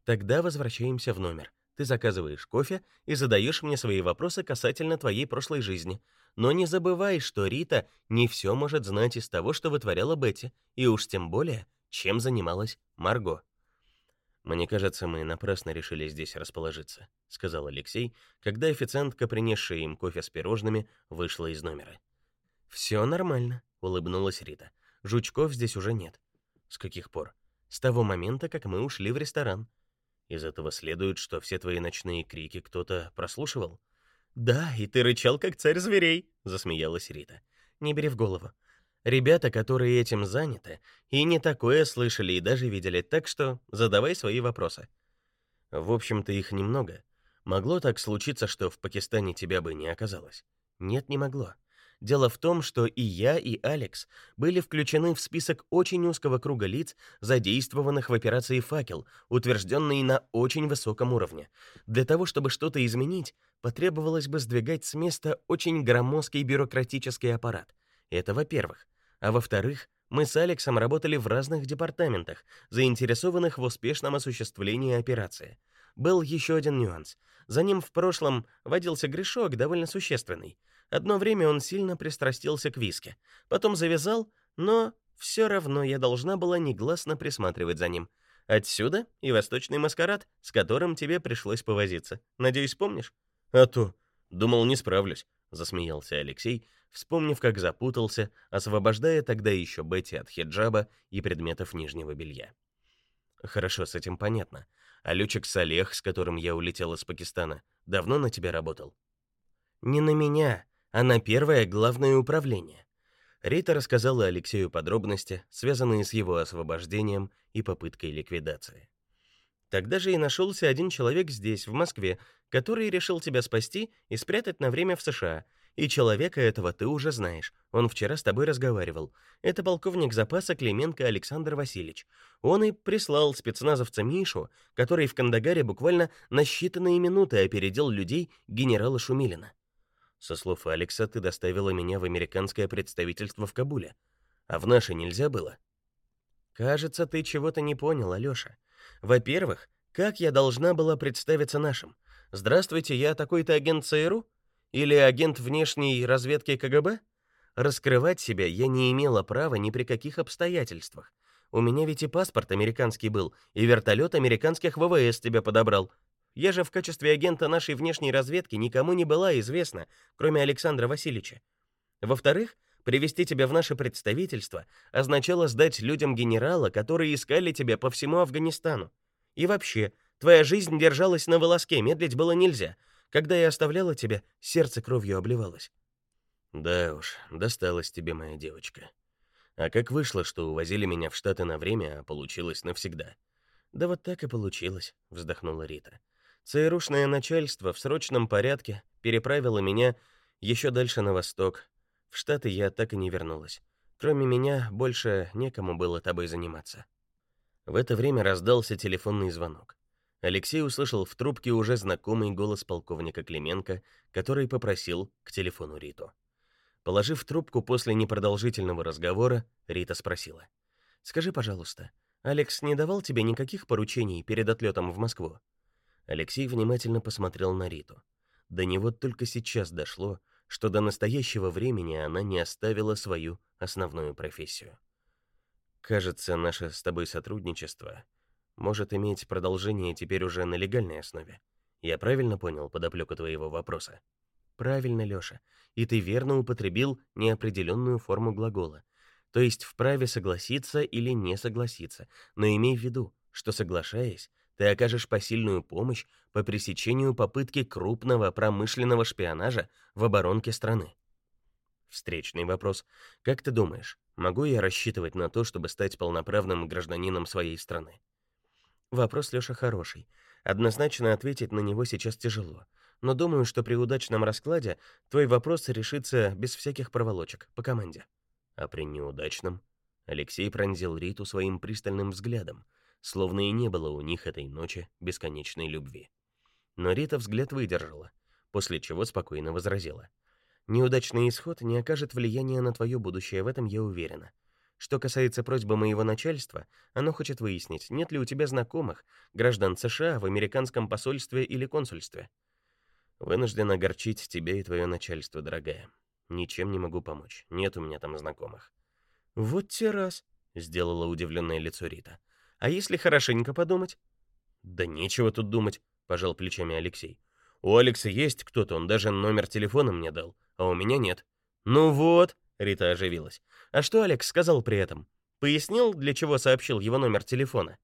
Тогда возвращаемся в номер. Ты заказываешь кофе и задаешь мне свои вопросы касательно твоей прошлой жизни. Но не забывай, что Рита не все может знать из того, что вытворяла Бетти, и уж тем более, чем занималась Марго. Мне кажется, мы напрасно решили здесь расположиться, сказал Алексей, когда официантка, принесшая им кофе с пирожными, вышла из номера. «Все нормально, улыбнулась Рита. Жучков здесь уже нет. С каких пор? С того момента, как мы ушли в ресторан. Из этого следует, что все твои ночные крики кто-то прослушивал? Да, и ты рычал как царь зверей, засмеялась Рита. Не бери в голову. Ребята, которые этим заняты, и не такое слышали и даже видели, так что задавай свои вопросы. В общем-то, их немного. Могло так случиться, что в Пакистане тебя бы не оказалось? Нет, не могло. Дело в том, что и я, и Алекс были включены в список очень узкого круга лиц, задействованных в операции «Факел», утвержденной на очень высоком уровне. Для того, чтобы что-то изменить, потребовалось бы сдвигать с места очень громоздкий бюрократический аппарат. Это во-первых. А во-вторых, мы с Алексом работали в разных департаментах, заинтересованных в успешном осуществлении операции. Был еще один нюанс. За ним в прошлом водился грешок довольно существенный. Одно время он сильно пристрастился к виске, потом завязал, но все равно я должна была негласно присматривать за ним. Отсюда и восточный маскарад, с которым тебе пришлось повозиться. Надеюсь, помнишь? А то, думал, не справлюсь, засмеялся Алексей, вспомнив, как запутался, освобождая тогда еще Бетти от хиджаба и предметов нижнего белья. Хорошо, с этим понятно. А летчик Салех, с которым я улетел из Пакистана, давно на тебя работал? Не на меня, а на первое главное управление. Рита рассказала Алексею подробности, связанные с его освобождением и попыткой ликвидации. Тогда же и нашелся один человек здесь, в Москве, который решил тебя спасти и спрятать на время в США. И человека этого ты уже знаешь. Он вчера с тобой разговаривал. Это полковник запаса Клименко Александр Васильевич. Он и прислал спецназовца Мишу, который в Кандагаре буквально на считанные минуты опередил людей генерала Шумилина. Со слов Алекса, ты доставила меня в американское представительство в Кабуле. А в наше нельзя было? Кажется, ты чего-то не понял, Алёша. Во-первых, как я должна была представиться нашим? Здравствуйте, я такой-то агент ЦРУ или агент внешней разведки КГБ? раскрывать себя я не имела права ни при каких обстоятельствах. У меня ведь и паспорт американский был, и вертолет американских ВВС тебя подобрал. Я же в качестве агента нашей внешней разведки никому не была известна, кроме Александра Васильевича. Во-вторых, привести тебя в наше представительство означало сдать людям генерала, которые искали тебя по всему Афганистану. И вообще, твоя жизнь держалась на волоске, медлить было нельзя. Когда я оставляла тебя, сердце кровью обливалось. Да уж, досталась тебе моя девочка. А как вышло, что увозили меня в Штаты на время, а получилось навсегда? Да вот так и получилось, вздохнула Рита. ЦРУшное начальство в срочном порядке переправило меня еще дальше на восток. В Штаты я так и не вернулась. Кроме меня больше некому было тобой заниматься. В это время раздался телефонный звонок. Алексей услышал в трубке уже знакомый голос полковника Клименко, который попросил к телефону Риту. Положив трубку после непродолжительного разговора, Рита спросила: "Скажи, пожалуйста, Алекс не давал тебе никаких поручений перед отлетом в Москву?" Алексей внимательно посмотрел на Риту. До него только сейчас дошло, что до настоящего времени она не оставила свою основную профессию. Кажется, наше с тобой сотрудничество может иметь продолжение теперь уже на легальной основе. Я правильно понял подоплеку твоего вопроса? Правильно, Лёша. И ты верно употребил неопределенную форму глагола. То есть вправе согласиться или не согласиться. Но имей в виду, что соглашаясь, ты окажешь посильную помощь по пресечению попытки крупного промышленного шпионажа в оборонке страны. Встречный вопрос. Как ты думаешь, могу я рассчитывать на то, чтобы стать полноправным гражданином своей страны? Вопрос, Лёша, хороший. Однозначно ответить на него сейчас тяжело но думаю, что при удачном раскладе твой вопрос решится без всяких проволочек по команде. А при неудачном Алексей пронзил Риту своим пристальным взглядом, словно и не было у них этой ночи бесконечной любви. Но Рита взгляд выдержала, после чего спокойно возразила: "Неудачный исход не окажет влияния на твое будущее, в этом я уверена. Что касается просьбы моего начальства, оно хочет выяснить, нет ли у тебя знакомых, граждан США в американском посольстве или консульстве. Вынужден огорчить тебя и твое начальство, дорогая. Ничем не могу помочь. Нет у меня там знакомых. Вот те раз, сделала удивленное лицо Рита. А если хорошенько подумать? Да нечего тут думать, пожал плечами Алексей. У Алекса есть кто-то, он даже номер телефона мне дал, а у меня нет. Ну вот, Рита оживилась. А что Алекс сказал при этом? Пояснил, для чего сообщил его номер телефона?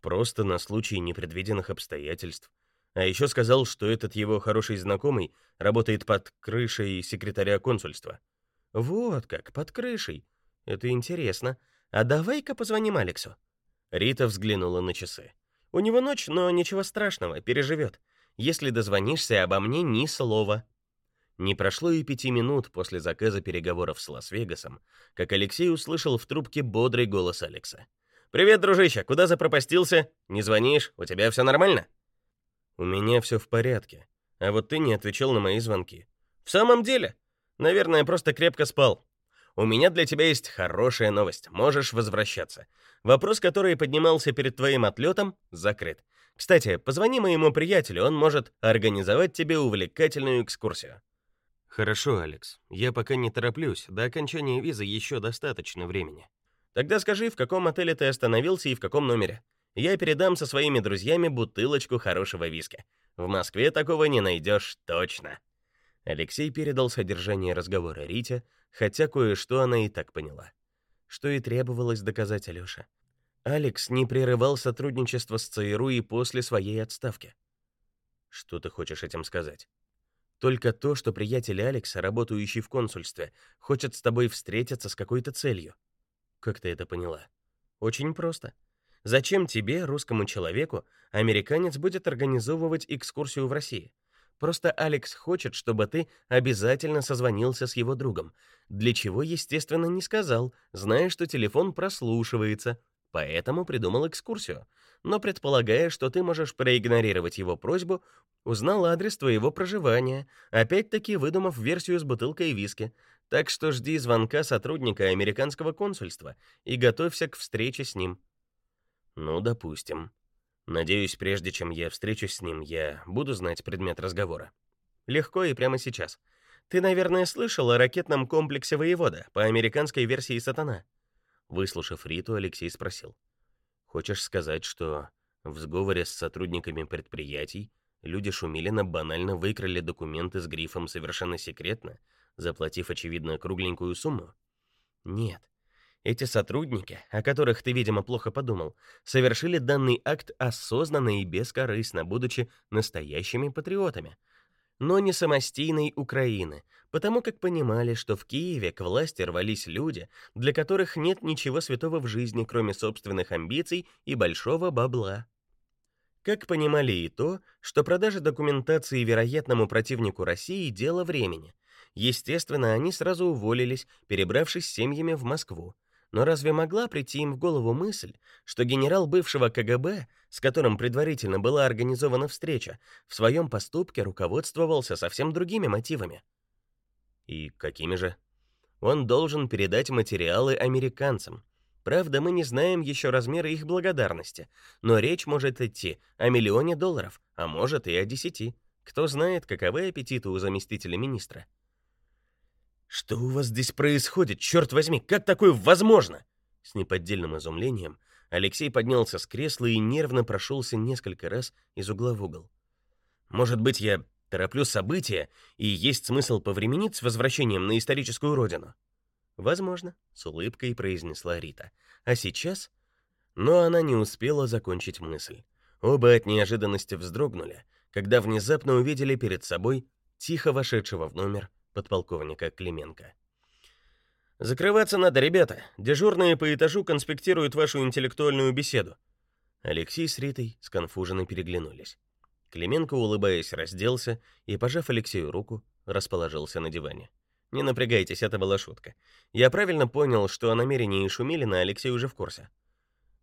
Просто на случай непредвиденных обстоятельств. А еще сказал, что этот его хороший знакомый работает под крышей секретаря консульства. Вот как, под крышей. Это интересно. А давай-ка позвоним Алексу. Рита взглянула на часы. У него ночь, но ничего страшного, переживет. Если дозвонишься обо мне ни слова. Не прошло и пяти минут после заказа переговоров с Лас-Вегасом, как Алексей услышал в трубке бодрый голос Алекса. Привет, дружище, куда запропастился? Не звонишь? У тебя все нормально? У меня все в порядке. А вот ты не отвечал на мои звонки. В самом деле? Наверное, просто крепко спал. У меня для тебя есть хорошая новость. Можешь возвращаться. Вопрос, который поднимался перед твоим отлетом, закрыт. Кстати, позвони моему приятелю, он может организовать тебе увлекательную экскурсию. Хорошо, Алекс. Я пока не тороплюсь. До окончания визы еще достаточно времени. Тогда скажи, в каком отеле ты остановился и в каком номере я передам со своими друзьями бутылочку хорошего виски. В Москве такого не найдешь точно. Алексей передал содержание разговора Рите, хотя кое-что она и так поняла. Что и требовалось доказать Алёше. Алекс не прерывал сотрудничество с ЦРУ и после своей отставки. Что ты хочешь этим сказать? Только то, что приятель Алекса, работающий в консульстве, хочет с тобой встретиться с какой-то целью. Как ты это поняла? Очень просто. Зачем тебе, русскому человеку, американец будет организовывать экскурсию в России? Просто Алекс хочет, чтобы ты обязательно созвонился с его другом, для чего, естественно, не сказал, зная, что телефон прослушивается, поэтому придумал экскурсию. Но предполагая, что ты можешь проигнорировать его просьбу, узнал адрес твоего проживания, опять-таки выдумав версию с бутылкой виски. Так что жди звонка сотрудника американского консульства и готовься к встрече с ним. Ну, допустим. Надеюсь, прежде чем я встречусь с ним, я буду знать предмет разговора. Легко и прямо сейчас. Ты, наверное, слышал о ракетном комплексе Воевода по американской версии Сатана. Выслушав Риту, Алексей спросил: "Хочешь сказать, что в сговоре с сотрудниками предприятий люди Шумилина банально выкрали документы с грифом совершенно секретно, заплатив очевидно кругленькую сумму?" Нет. Эти сотрудники, о которых ты, видимо, плохо подумал, совершили данный акт осознанно и бескорыстно, будучи настоящими патриотами, но не самостийной Украины, потому как понимали, что в Киеве к власти рвались люди, для которых нет ничего святого в жизни, кроме собственных амбиций и большого бабла. Как понимали и то, что продажа документации вероятному противнику России дело времени. Естественно, они сразу уволились, перебравшись семьями в Москву. Но разве могла прийти им в голову мысль, что генерал бывшего КГБ, с которым предварительно была организована встреча, в своем поступке руководствовался совсем другими мотивами? И какими же? Он должен передать материалы американцам. Правда, мы не знаем еще размеры их благодарности, но речь может идти о миллионе долларов, а может и о десяти. Кто знает, каковы аппетиты у заместителя министра. Что у вас здесь происходит? Черт возьми, как такое возможно? С неподдельным изумлением Алексей поднялся с кресла и нервно прошелся несколько раз из угла в угол. Может быть, я тороплю события, и есть смысл повременить с возвращением на историческую родину? Возможно, с улыбкой произнесла Рита. А сейчас? Но она не успела закончить мысль. Оба от неожиданности вздрогнули, когда внезапно увидели перед собой тихо вошедшего в номер подполковника Клименко. Закрываться надо, ребята. Дежурные по этажу конспектируют вашу интеллектуальную беседу. Алексей с Ритой сконфуженно переглянулись. Клименко, улыбаясь, разделся и, пожав Алексею руку, расположился на диване. Не напрягайтесь, это была шутка. Я правильно понял, что о намерении Шумилина Алексей уже в курсе.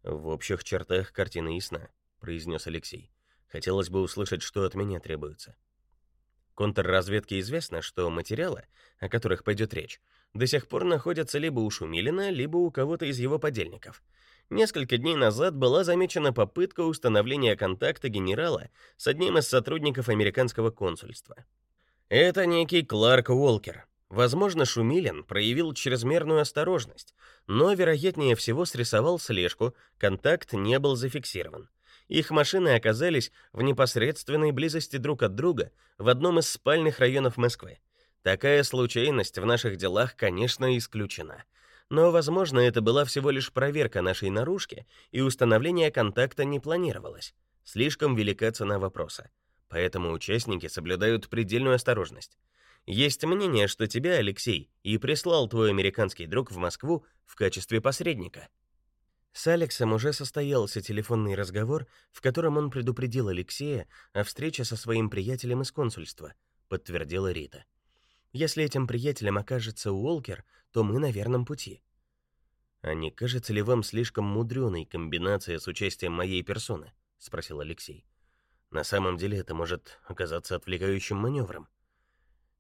В общих чертах картина ясна, произнес Алексей. Хотелось бы услышать, что от меня требуется. Контрразведке известно, что материалы, о которых пойдет речь, до сих пор находятся либо у Шумилина, либо у кого-то из его подельников. Несколько дней назад была замечена попытка установления контакта генерала с одним из сотрудников американского консульства. Это некий Кларк Уолкер. Возможно, Шумилин проявил чрезмерную осторожность, но вероятнее всего срисовал слежку, контакт не был зафиксирован. Их машины оказались в непосредственной близости друг от друга в одном из спальных районов Москвы. Такая случайность в наших делах, конечно, исключена. Но, возможно, это была всего лишь проверка нашей наружки, и установление контакта не планировалось. Слишком велика цена вопроса. Поэтому участники соблюдают предельную осторожность. Есть мнение, что тебя, Алексей, и прислал твой американский друг в Москву в качестве посредника. С Алексом уже состоялся телефонный разговор, в котором он предупредил Алексея о встрече со своим приятелем из консульства, подтвердила Рита. Если этим приятелем окажется Уолкер, то мы на верном пути. А не кажется ли вам слишком мудрёной комбинация с участием моей персоны, спросил Алексей. На самом деле это может оказаться отвлекающим маневром.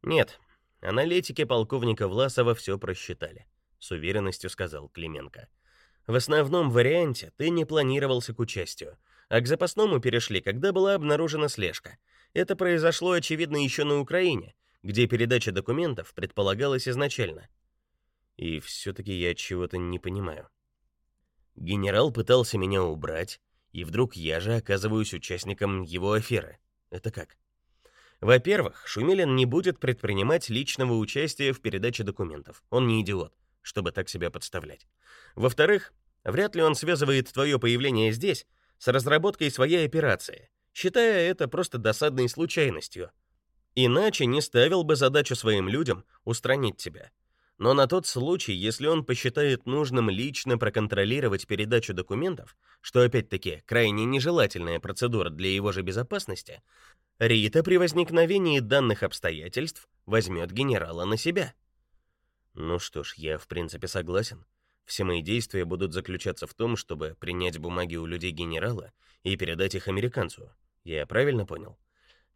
Нет, аналитики полковника Власова все просчитали, с уверенностью сказал Клименко. В основном варианте ты не планировался к участию, а к запасному перешли, когда была обнаружена слежка. Это произошло, очевидно, еще на Украине, где передача документов предполагалась изначально. И все таки я чего-то не понимаю. Генерал пытался меня убрать, и вдруг я же оказываюсь участником его аферы. Это как? Во-первых, Шумилин не будет предпринимать личного участия в передаче документов. Он не идиот чтобы так себя подставлять. Во-вторых, вряд ли он связывает твое появление здесь с разработкой своей операции, считая это просто досадной случайностью. Иначе не ставил бы задачу своим людям устранить тебя. Но на тот случай, если он посчитает нужным лично проконтролировать передачу документов, что опять-таки крайне нежелательная процедура для его же безопасности, Рита при возникновении данных обстоятельств возьмет генерала на себя. Ну что ж, я в принципе согласен. Все мои действия будут заключаться в том, чтобы принять бумаги у людей генерала и передать их американцу. Я правильно понял?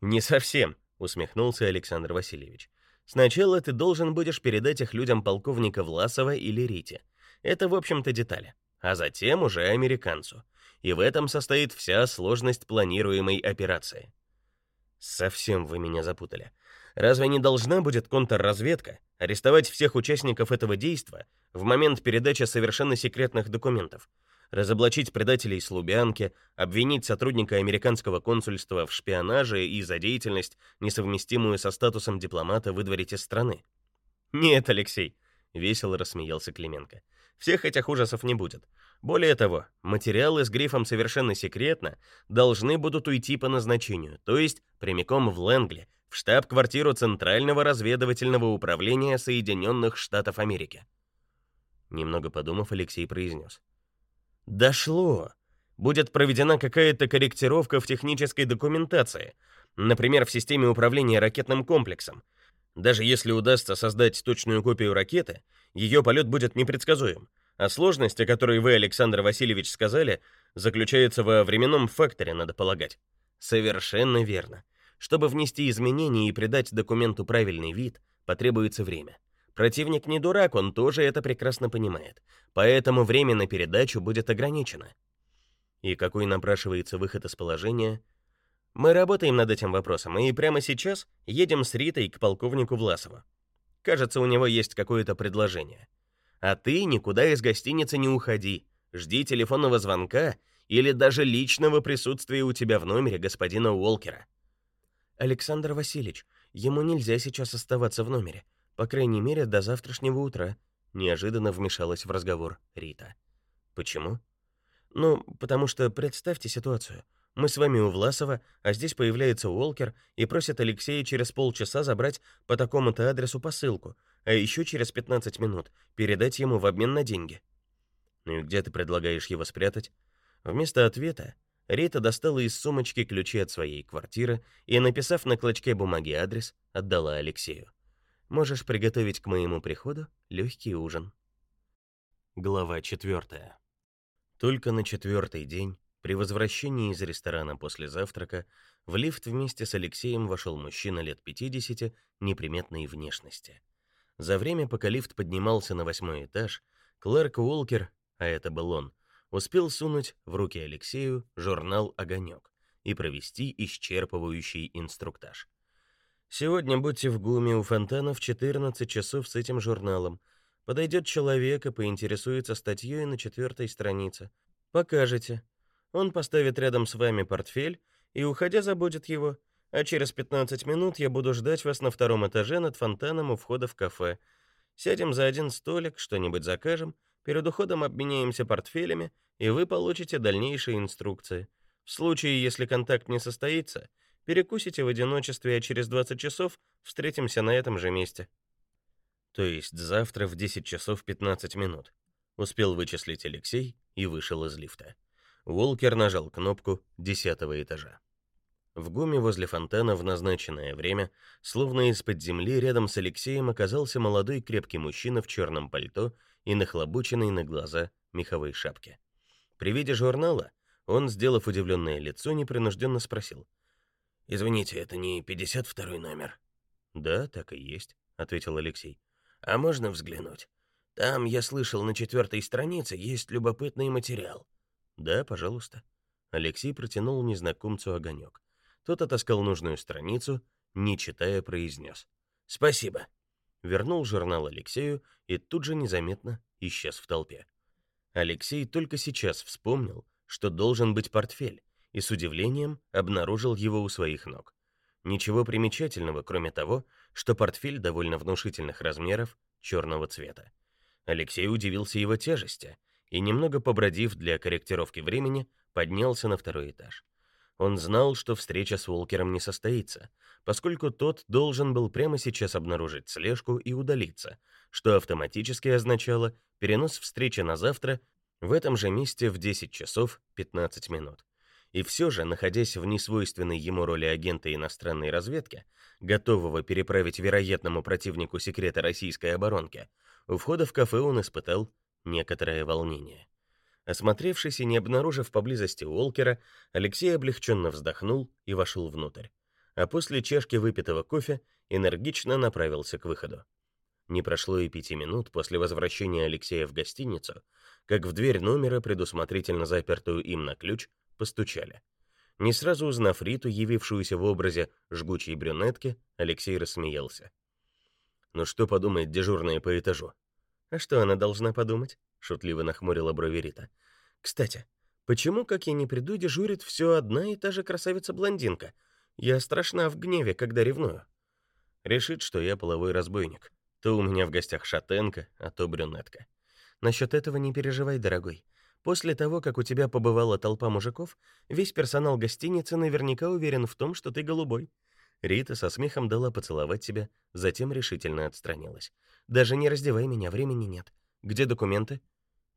Не совсем, усмехнулся Александр Васильевич. Сначала ты должен будешь передать их людям полковника Власова или Рите. Это, в общем-то, детали. А затем уже американцу. И в этом состоит вся сложность планируемой операции. Совсем вы меня запутали. Разве не должна будет контрразведка арестовать всех участников этого действа в момент передачи совершенно секретных документов, разоблачить предателей с Лубянки, обвинить сотрудника американского консульства в шпионаже и за деятельность, несовместимую со статусом дипломата, выдворить из страны? Нет, Алексей, весело рассмеялся Клименко. Всех этих ужасов не будет. Более того, материалы с грифом совершенно секретно должны будут уйти по назначению, то есть прямиком в Лэнгли, в штаб-квартиру Центрального разведывательного управления Соединенных Штатов Америки. Немного подумав, Алексей произнес: Дошло. Будет проведена какая-то корректировка в технической документации, например, в системе управления ракетным комплексом. Даже если удастся создать точную копию ракеты, ее полет будет непредсказуем. А сложность, о которой вы, Александр Васильевич, сказали, заключается во временном факторе, надо полагать. Совершенно верно. Чтобы внести изменения и придать документу правильный вид, потребуется время. Противник не дурак, он тоже это прекрасно понимает. Поэтому время на передачу будет ограничено. И какой напрашивается выход из положения? Мы работаем над этим вопросом и прямо сейчас едем с Ритой к полковнику Власову. Кажется, у него есть какое-то предложение. А ты никуда из гостиницы не уходи. Жди телефонного звонка или даже личного присутствия у тебя в номере господина Уолкера. Александр Васильевич, ему нельзя сейчас оставаться в номере. По крайней мере, до завтрашнего утра, неожиданно вмешалась в разговор Рита. Почему? Ну, потому что представьте ситуацию. Мы с вами у Власова, а здесь появляется Уолкер и просит Алексея через полчаса забрать по такому-то адресу посылку, а еще через 15 минут передать ему в обмен на деньги. Ну и где ты предлагаешь его спрятать? Вместо ответа Рита достала из сумочки ключи от своей квартиры и, написав на клочке бумаги адрес, отдала Алексею. Можешь приготовить к моему приходу легкий ужин. Глава четвертая. Только на четвертый день, при возвращении из ресторана после завтрака, в лифт вместе с Алексеем вошел мужчина лет 50 неприметной внешности. За время, пока лифт поднимался на восьмой этаж, Клэрк Уолкер, а это был он, успел сунуть в руки Алексею журнал «Огонек» и провести исчерпывающий инструктаж. Сегодня будьте в ГУМе у фонтана в 14 часов с этим журналом. Подойдет человек и поинтересуется статьей на четвертой странице. Покажете. Он поставит рядом с вами портфель и, уходя, забудет его. А через 15 минут я буду ждать вас на втором этаже над фонтаном у входа в кафе. Сядем за один столик, что-нибудь закажем, перед уходом обменяемся портфелями, и вы получите дальнейшие инструкции. В случае, если контакт не состоится, Перекусите в одиночестве, а через 20 часов встретимся на этом же месте. То есть завтра в 10 часов 15 минут. Успел вычислить Алексей и вышел из лифта. Уолкер нажал кнопку десятого этажа. В гуме возле фонтана в назначенное время, словно из-под земли, рядом с Алексеем оказался молодой крепкий мужчина в черном пальто и нахлобученной на глаза меховой шапке. При виде журнала он, сделав удивленное лицо, непринужденно спросил: Извините, это не 52 номер. Да, так и есть, ответил Алексей. А можно взглянуть? Там, я слышал, на четвертой странице есть любопытный материал. Да, пожалуйста. Алексей протянул незнакомцу огонек. Тот отыскал нужную страницу, не читая, произнес. Спасибо. Вернул журнал Алексею и тут же незаметно исчез в толпе. Алексей только сейчас вспомнил, что должен быть портфель, и с удивлением обнаружил его у своих ног. Ничего примечательного, кроме того, что портфель довольно внушительных размеров, черного цвета. Алексей удивился его тяжести и, немного побродив для корректировки времени, поднялся на второй этаж. Он знал, что встреча с Волкером не состоится, поскольку тот должен был прямо сейчас обнаружить слежку и удалиться, что автоматически означало перенос встречи на завтра в этом же месте в 10 часов 15 минут. И все же, находясь в несвойственной ему роли агента иностранной разведки, готового переправить вероятному противнику секреты российской оборонки, у входа в кафе он испытал некоторое волнение. Осмотревшись и не обнаружив поблизости Уолкера, Алексей облегченно вздохнул и вошел внутрь. А после чашки выпитого кофе энергично направился к выходу. Не прошло и пяти минут после возвращения Алексея в гостиницу, как в дверь номера, предусмотрительно запертую им на ключ, постучали. Не сразу узнав Риту, явившуюся в образе жгучей брюнетки, Алексей рассмеялся. «Ну что подумает дежурная по этажу?» «А что она должна подумать?» — шутливо нахмурила брови Рита. «Кстати, почему, как я не приду, дежурит все одна и та же красавица-блондинка? Я страшна в гневе, когда ревную». Решит, что я половой разбойник. То у меня в гостях шатенка, а то брюнетка. Насчет этого не переживай, дорогой. После того, как у тебя побывала толпа мужиков, весь персонал гостиницы наверняка уверен в том, что ты голубой. Рита со смехом дала поцеловать себя, затем решительно отстранилась. Даже не раздевай меня, времени нет. Где документы?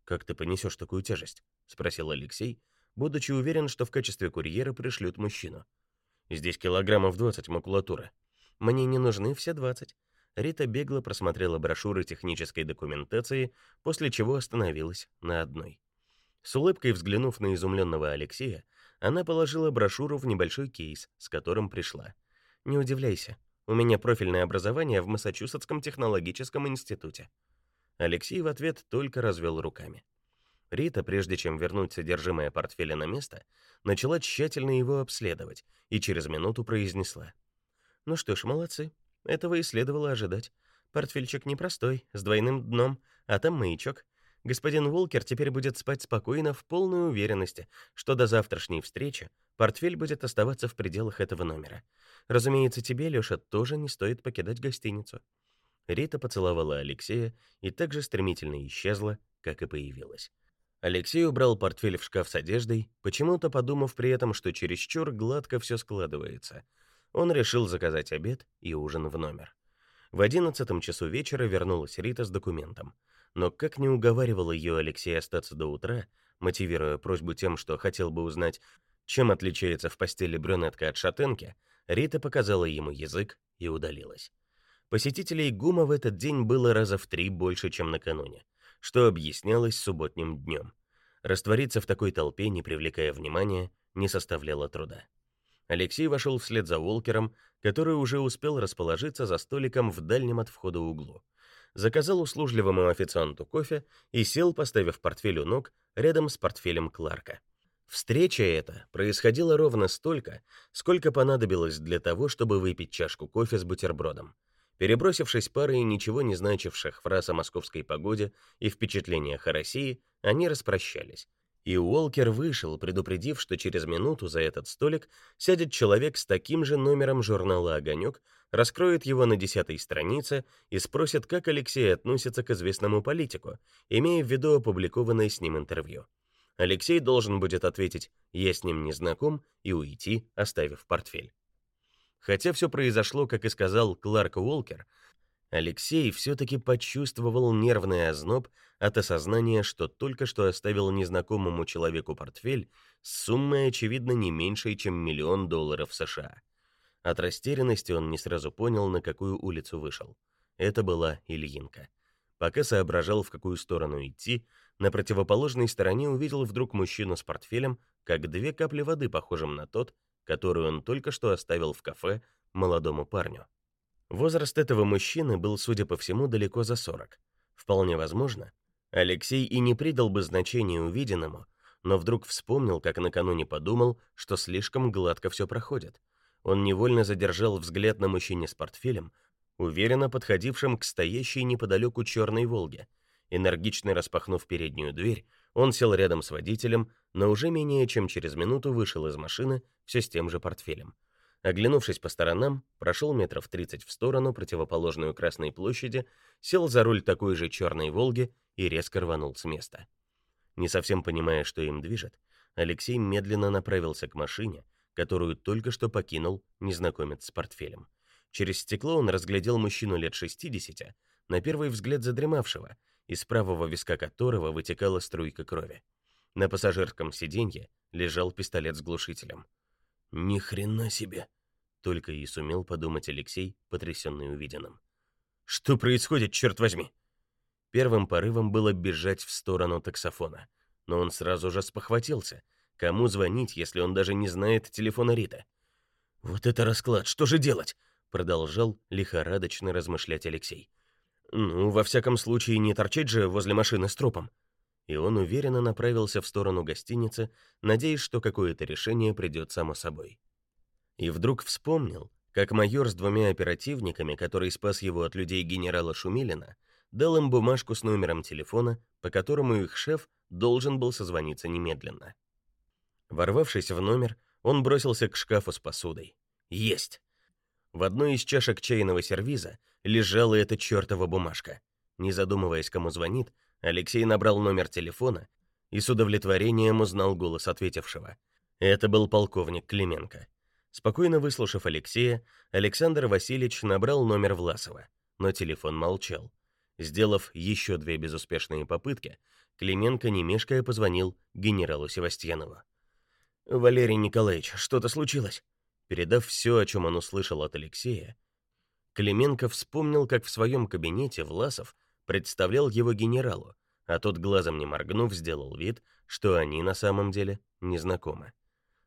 Как ты понесешь такую тяжесть? спросил Алексей, будучи уверен, что в качестве курьера пришлют мужчину. Здесь килограммов 20 макулатуры. Мне не нужны все 20. Рита бегло просмотрела брошюры технической документации, после чего остановилась на одной. С улыбкой взглянув на изумленного Алексея, она положила брошюру в небольшой кейс, с которым пришла. Не удивляйся, у меня профильное образование в Массачусетском технологическом институте. Алексей в ответ только развел руками. Рита, прежде чем вернуть содержимое портфеля на место, начала тщательно его обследовать и через минуту произнесла: "Ну что ж, молодцы. Этого и следовало ожидать. Портфельчик непростой, с двойным дном, а там маячок. Господин Волкер теперь будет спать спокойно в полной уверенности, что до завтрашней встречи портфель будет оставаться в пределах этого номера. Разумеется, тебе, Лёша, тоже не стоит покидать гостиницу. Рита поцеловала Алексея и так же стремительно исчезла, как и появилась. Алексей убрал портфель в шкаф с одеждой, почему-то подумав при этом, что чересчур гладко все складывается. Он решил заказать обед и ужин в номер. В одиннадцатом часу вечера вернулась Рита с документом но как не уговаривал ее Алексей остаться до утра, мотивируя просьбу тем, что хотел бы узнать, чем отличается в постели брюнетка от шатенки, Рита показала ему язык и удалилась. Посетителей ГУМа в этот день было раза в три больше, чем накануне, что объяснялось субботним днем. Раствориться в такой толпе, не привлекая внимания, не составляло труда. Алексей вошел вслед за Волкером, который уже успел расположиться за столиком в дальнем от входа углу заказал услужливому официанту кофе и сел, поставив портфель у ног рядом с портфелем Кларка. Встреча эта происходила ровно столько, сколько понадобилось для того, чтобы выпить чашку кофе с бутербродом. Перебросившись парой ничего не значивших фраз о московской погоде и впечатлениях о России, они распрощались. И Уолкер вышел, предупредив, что через минуту за этот столик сядет человек с таким же номером журнала «Огонек», раскроет его на десятой странице и спросит, как Алексей относится к известному политику, имея в виду опубликованное с ним интервью. Алексей должен будет ответить «я с ним не знаком» и уйти, оставив портфель. Хотя все произошло, как и сказал Кларк Уолкер, Алексей все-таки почувствовал нервный озноб от осознания, что только что оставил незнакомому человеку портфель с суммой, очевидно, не меньшей, чем миллион долларов США. От растерянности он не сразу понял, на какую улицу вышел. Это была Ильинка. Пока соображал, в какую сторону идти, на противоположной стороне увидел вдруг мужчину с портфелем, как две капли воды, похожим на тот, который он только что оставил в кафе молодому парню. Возраст этого мужчины был, судя по всему, далеко за 40. Вполне возможно, Алексей и не придал бы значения увиденному, но вдруг вспомнил, как накануне подумал, что слишком гладко все проходит. Он невольно задержал взгляд на мужчине с портфелем, уверенно подходившем к стоящей неподалеку черной «Волге». Энергично распахнув переднюю дверь, он сел рядом с водителем, но уже менее чем через минуту вышел из машины все с тем же портфелем. Оглянувшись по сторонам, прошел метров 30 в сторону, противоположную Красной площади, сел за руль такой же черной «Волги» и резко рванул с места. Не совсем понимая, что им движет, Алексей медленно направился к машине, которую только что покинул незнакомец с портфелем. Через стекло он разглядел мужчину лет 60, на первый взгляд задремавшего, из правого виска которого вытекала струйка крови. На пассажирском сиденье лежал пистолет с глушителем. Ни хрена себе, только и сумел подумать Алексей, потрясенный увиденным. Что происходит, черт возьми? Первым порывом было бежать в сторону таксофона, но он сразу же спохватился. Кому звонить, если он даже не знает телефона Риты? Вот это расклад, что же делать? продолжал лихорадочно размышлять Алексей. Ну, во всяком случае, не торчать же возле машины с трупом. И он уверенно направился в сторону гостиницы, надеясь, что какое-то решение придет само собой. И вдруг вспомнил, как майор с двумя оперативниками, который спас его от людей генерала Шумилина, дал им бумажку с номером телефона, по которому их шеф должен был созвониться немедленно. Ворвавшись в номер, он бросился к шкафу с посудой. Есть. В одной из чашек чайного сервиза лежала эта чертова бумажка. Не задумываясь, кому звонит, Алексей набрал номер телефона и с удовлетворением узнал голос ответившего. Это был полковник Клименко. Спокойно выслушав Алексея, Александр Васильевич набрал номер Власова, но телефон молчал. Сделав еще две безуспешные попытки, Клименко не мешкая позвонил генералу Севастьянову. Валерий Николаевич, что-то случилось? Передав все, о чем он услышал от Алексея, Клименко вспомнил, как в своем кабинете Власов представлял его генералу, а тот глазом не моргнув сделал вид, что они на самом деле не знакомы.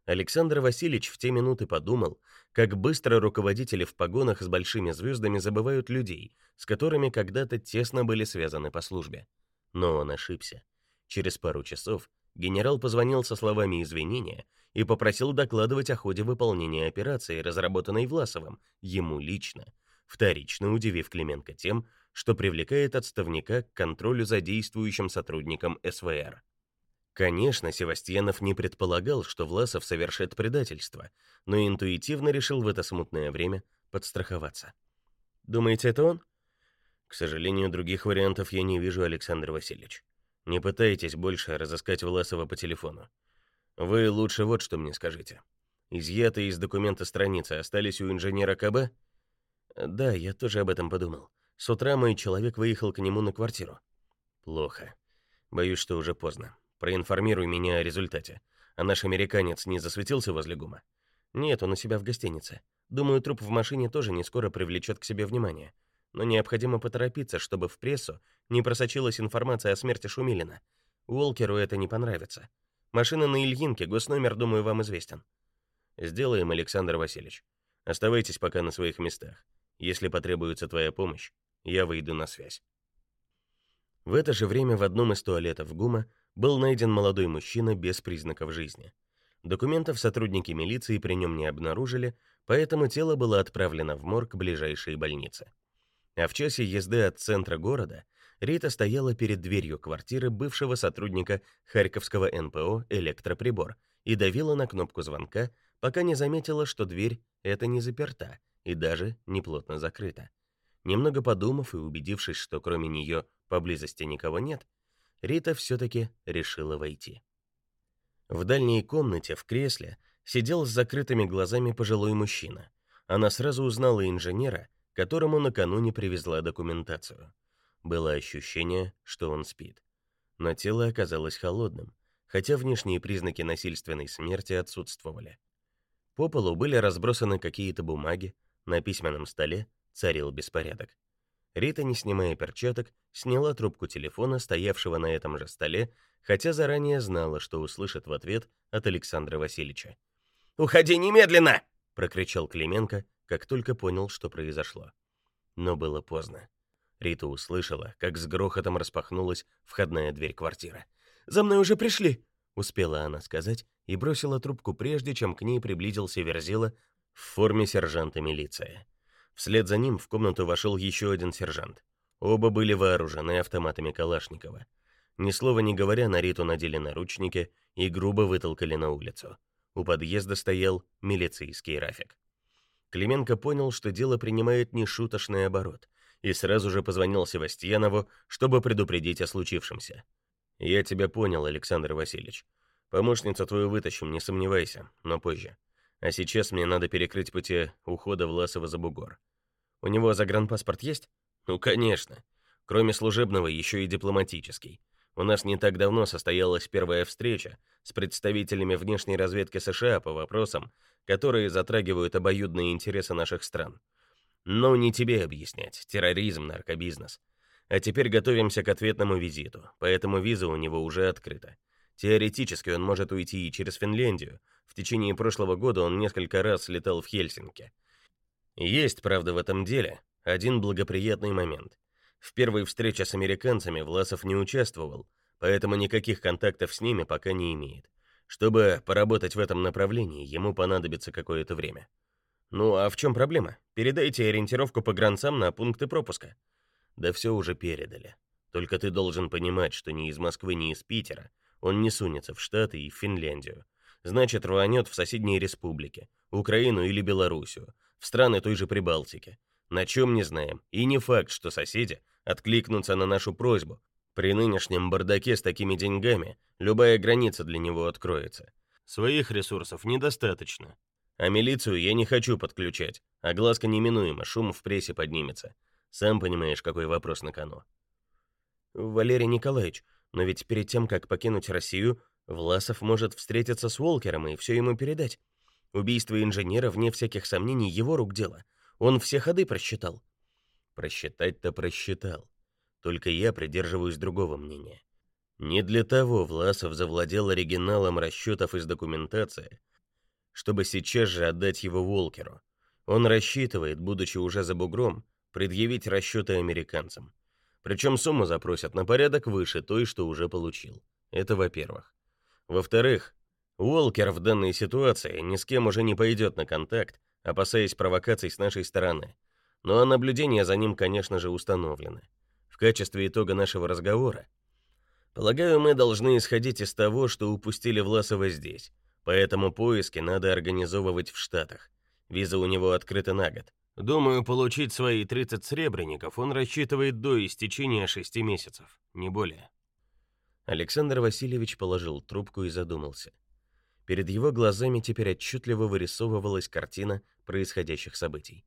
Александр Васильевич в те минуты подумал, как быстро руководители в погонах с большими звездами забывают людей, с которыми когда-то тесно были связаны по службе. Но он ошибся. Через пару часов генерал позвонил со словами извинения и попросил докладывать о ходе выполнения операции, разработанной Власовым, ему лично, вторично удивив Клименко тем, что привлекает отставника к контролю за действующим сотрудником СВР. Конечно, Севастьянов не предполагал, что Власов совершит предательство, но интуитивно решил в это смутное время подстраховаться. Думаете, это он? К сожалению, других вариантов я не вижу, Александр Васильевич. Не пытайтесь больше разыскать Власова по телефону. Вы лучше вот что мне скажите. Изъятые из документа страницы остались у инженера КБ? Да, я тоже об этом подумал. С утра мой человек выехал к нему на квартиру. Плохо. Боюсь, что уже поздно. Проинформируй меня о результате. А наш американец не засветился возле ГУМа? Нет, он у себя в гостинице. Думаю, труп в машине тоже не скоро привлечет к себе внимание но необходимо поторопиться, чтобы в прессу не просочилась информация о смерти Шумилина. Уолкеру это не понравится. Машина на Ильинке, госномер, думаю, вам известен. Сделаем, Александр Васильевич. Оставайтесь пока на своих местах. Если потребуется твоя помощь, я выйду на связь. В это же время в одном из туалетов ГУМа был найден молодой мужчина без признаков жизни. Документов сотрудники милиции при нем не обнаружили, поэтому тело было отправлено в морг ближайшей больницы. А в часе езды от центра города Рита стояла перед дверью квартиры бывшего сотрудника Харьковского НПО «Электроприбор» и давила на кнопку звонка, пока не заметила, что дверь эта не заперта и даже не плотно закрыта. Немного подумав и убедившись, что кроме нее поблизости никого нет, Рита все-таки решила войти. В дальней комнате в кресле сидел с закрытыми глазами пожилой мужчина. Она сразу узнала инженера которому накануне привезла документацию. Было ощущение, что он спит. Но тело оказалось холодным, хотя внешние признаки насильственной смерти отсутствовали. По полу были разбросаны какие-то бумаги, на письменном столе царил беспорядок. Рита, не снимая перчаток, сняла трубку телефона, стоявшего на этом же столе, хотя заранее знала, что услышит в ответ от Александра Васильевича. «Уходи немедленно!» — прокричал Клименко, как только понял, что произошло. Но было поздно. Рита услышала, как с грохотом распахнулась входная дверь квартиры. «За мной уже пришли!» — успела она сказать и бросила трубку прежде, чем к ней приблизился Верзила в форме сержанта милиции. Вслед за ним в комнату вошел еще один сержант. Оба были вооружены автоматами Калашникова. Ни слова не говоря, на Риту надели наручники и грубо вытолкали на улицу. У подъезда стоял милицейский Рафик. Клименко понял, что дело принимает нешуточный оборот, и сразу же позвонил Севастьянову, чтобы предупредить о случившемся. «Я тебя понял, Александр Васильевич. Помощницу твою вытащим, не сомневайся, но позже. А сейчас мне надо перекрыть пути ухода Власова за бугор. У него загранпаспорт есть? Ну, конечно. Кроме служебного, еще и дипломатический. У нас не так давно состоялась первая встреча с представителями внешней разведки США по вопросам, которые затрагивают обоюдные интересы наших стран. Но не тебе объяснять, терроризм, наркобизнес. А теперь готовимся к ответному визиту, поэтому виза у него уже открыта. Теоретически он может уйти и через Финляндию. В течение прошлого года он несколько раз летал в Хельсинки. Есть, правда, в этом деле один благоприятный момент. В первой встрече с американцами Власов не участвовал, поэтому никаких контактов с ними пока не имеет. Чтобы поработать в этом направлении, ему понадобится какое-то время. Ну а в чем проблема? Передайте ориентировку по гранцам на пункты пропуска. Да все уже передали. Только ты должен понимать, что ни из Москвы, ни из Питера он не сунется в Штаты и в Финляндию. Значит, рванет в соседние республики, Украину или Белоруссию, в страны той же Прибалтики. На чем не знаем. И не факт, что соседи откликнутся на нашу просьбу. При нынешнем бардаке с такими деньгами любая граница для него откроется. Своих ресурсов недостаточно. А милицию я не хочу подключать. Огласка неминуема, шум в прессе поднимется. Сам понимаешь, какой вопрос на кону. Валерий Николаевич, но ведь перед тем, как покинуть Россию, Власов может встретиться с Волкером и все ему передать. Убийство инженера, вне всяких сомнений, его рук дело. Он все ходы просчитал. Просчитать-то просчитал. Только я придерживаюсь другого мнения. Не для того Власов завладел оригиналом расчетов из документации, чтобы сейчас же отдать его Волкеру. Он рассчитывает, будучи уже за бугром, предъявить расчеты американцам. Причем сумму запросят на порядок выше той, что уже получил. Это во-первых. Во-вторых, Уолкер в данной ситуации ни с кем уже не пойдет на контакт, опасаясь провокаций с нашей стороны. Но наблюдения за ним, конечно же, установлены. В качестве итога нашего разговора, полагаю, мы должны исходить из того, что упустили Власова здесь. Поэтому поиски надо организовывать в Штатах. Виза у него открыта на год. Думаю, получить свои 30 сребреников он рассчитывает до истечения шести месяцев, не более. Александр Васильевич положил трубку и задумался. Перед его глазами теперь отчетливо вырисовывалась картина происходящих событий.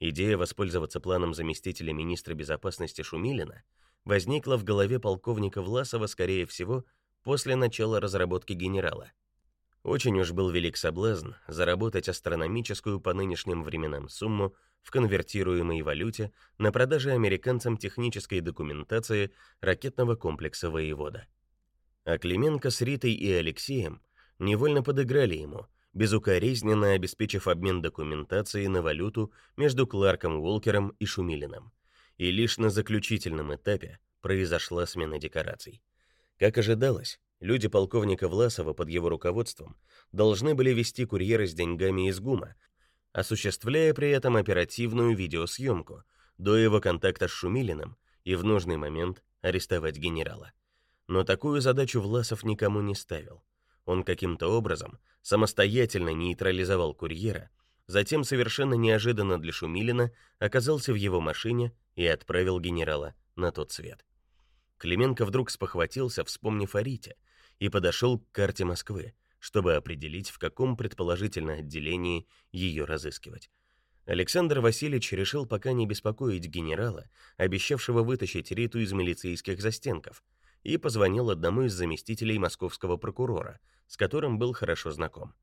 Идея воспользоваться планом заместителя министра безопасности Шумилина возникла в голове полковника Власова, скорее всего, после начала разработки генерала. Очень уж был велик соблазн заработать астрономическую по нынешним временам сумму в конвертируемой валюте на продаже американцам технической документации ракетного комплекса «Воевода». А Клименко с Ритой и Алексеем невольно подыграли ему, безукоризненно обеспечив обмен документацией на валюту между Кларком Уолкером и Шумилиным. И лишь на заключительном этапе произошла смена декораций. Как ожидалось, Люди полковника Власова под его руководством должны были вести курьеры с деньгами из ГУМа, осуществляя при этом оперативную видеосъемку до его контакта с Шумилиным и в нужный момент арестовать генерала. Но такую задачу Власов никому не ставил. Он каким-то образом самостоятельно нейтрализовал курьера, затем совершенно неожиданно для Шумилина оказался в его машине и отправил генерала на тот свет. Клименко вдруг спохватился, вспомнив о Рите, и подошел к карте Москвы, чтобы определить, в каком предположительно отделении ее разыскивать. Александр Васильевич решил пока не беспокоить генерала, обещавшего вытащить Риту из милицейских застенков, и позвонил одному из заместителей московского прокурора, с которым был хорошо знаком.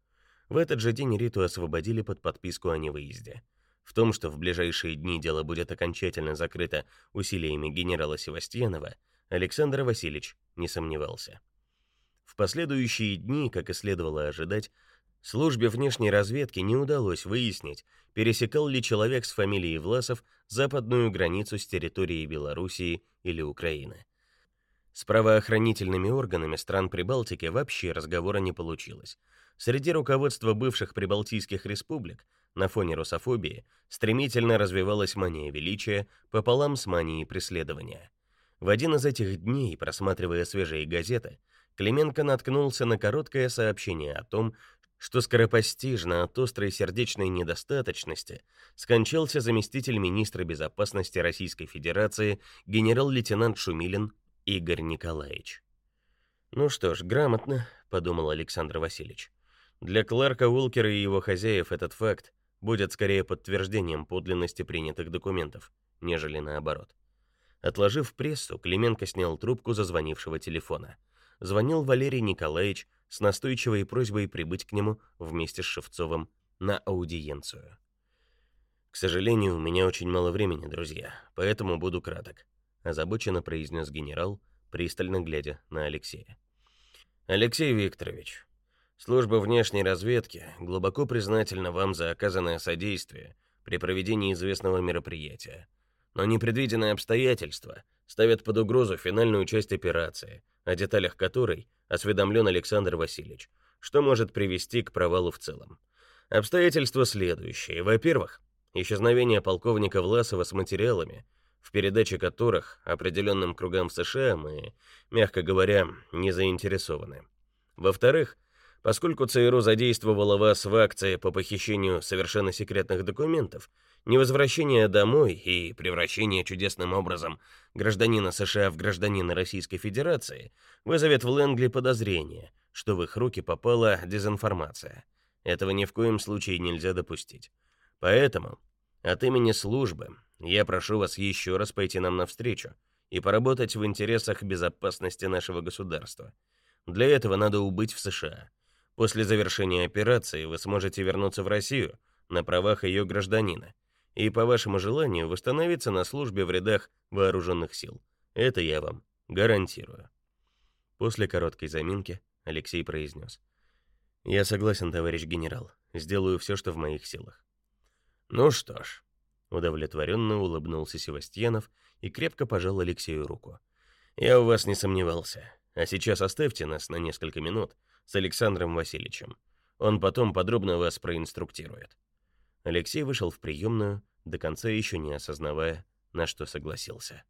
В этот же день Риту освободили под подписку о невыезде. В том, что в ближайшие дни дело будет окончательно закрыто усилиями генерала Севастьянова, Александр Васильевич не сомневался. В последующие дни, как и следовало ожидать, службе внешней разведки не удалось выяснить, пересекал ли человек с фамилией Власов западную границу с территорией Белоруссии или Украины. С правоохранительными органами стран Прибалтики вообще разговора не получилось. Среди руководства бывших прибалтийских республик на фоне русофобии стремительно развивалась мания величия пополам с манией преследования. В один из этих дней, просматривая свежие газеты, Клименко наткнулся на короткое сообщение о том, что скоропостижно от острой сердечной недостаточности скончался заместитель министра безопасности Российской Федерации генерал-лейтенант Шумилин Игорь Николаевич. Ну что ж, грамотно, подумал Александр Васильевич. Для Кларка Уолкера и его хозяев этот факт будет скорее подтверждением подлинности принятых документов, нежели наоборот. Отложив прессу, Клименко снял трубку зазвонившего телефона звонил Валерий Николаевич с настойчивой просьбой прибыть к нему вместе с Шевцовым на аудиенцию. К сожалению, у меня очень мало времени, друзья, поэтому буду краток, озабоченно произнес генерал, пристально глядя на Алексея. Алексей Викторович, служба внешней разведки глубоко признательна вам за оказанное содействие при проведении известного мероприятия. но непредвиденные обстоятельства ставят под угрозу финальную часть операции, о деталях которой осведомлен Александр Васильевич, что может привести к провалу в целом. Обстоятельства следующие. Во-первых, исчезновение полковника Власова с материалами, в передаче которых определенным кругам в США мы, мягко говоря, не заинтересованы. Во-вторых, поскольку ЦРУ задействовала вас в акции по похищению совершенно секретных документов, невозвращение домой и превращение чудесным образом гражданина США в гражданина Российской Федерации вызовет в Лэнгли подозрение, что в их руки попала дезинформация. Этого ни в коем случае нельзя допустить. Поэтому от имени службы я прошу вас еще раз пойти нам навстречу и поработать в интересах безопасности нашего государства. Для этого надо убыть в США. После завершения операции вы сможете вернуться в Россию на правах ее гражданина и по вашему желанию восстановиться на службе в рядах вооруженных сил. Это я вам гарантирую. После короткой заминки Алексей произнес. Я согласен, товарищ генерал. Сделаю все, что в моих силах. Ну что ж, удовлетворенно улыбнулся Севастьянов и крепко пожал Алексею руку. Я у вас не сомневался. А сейчас оставьте нас на несколько минут с Александром Васильевичем. Он потом подробно вас проинструктирует. Алексей вышел в приемную, до конца еще не осознавая, на что согласился.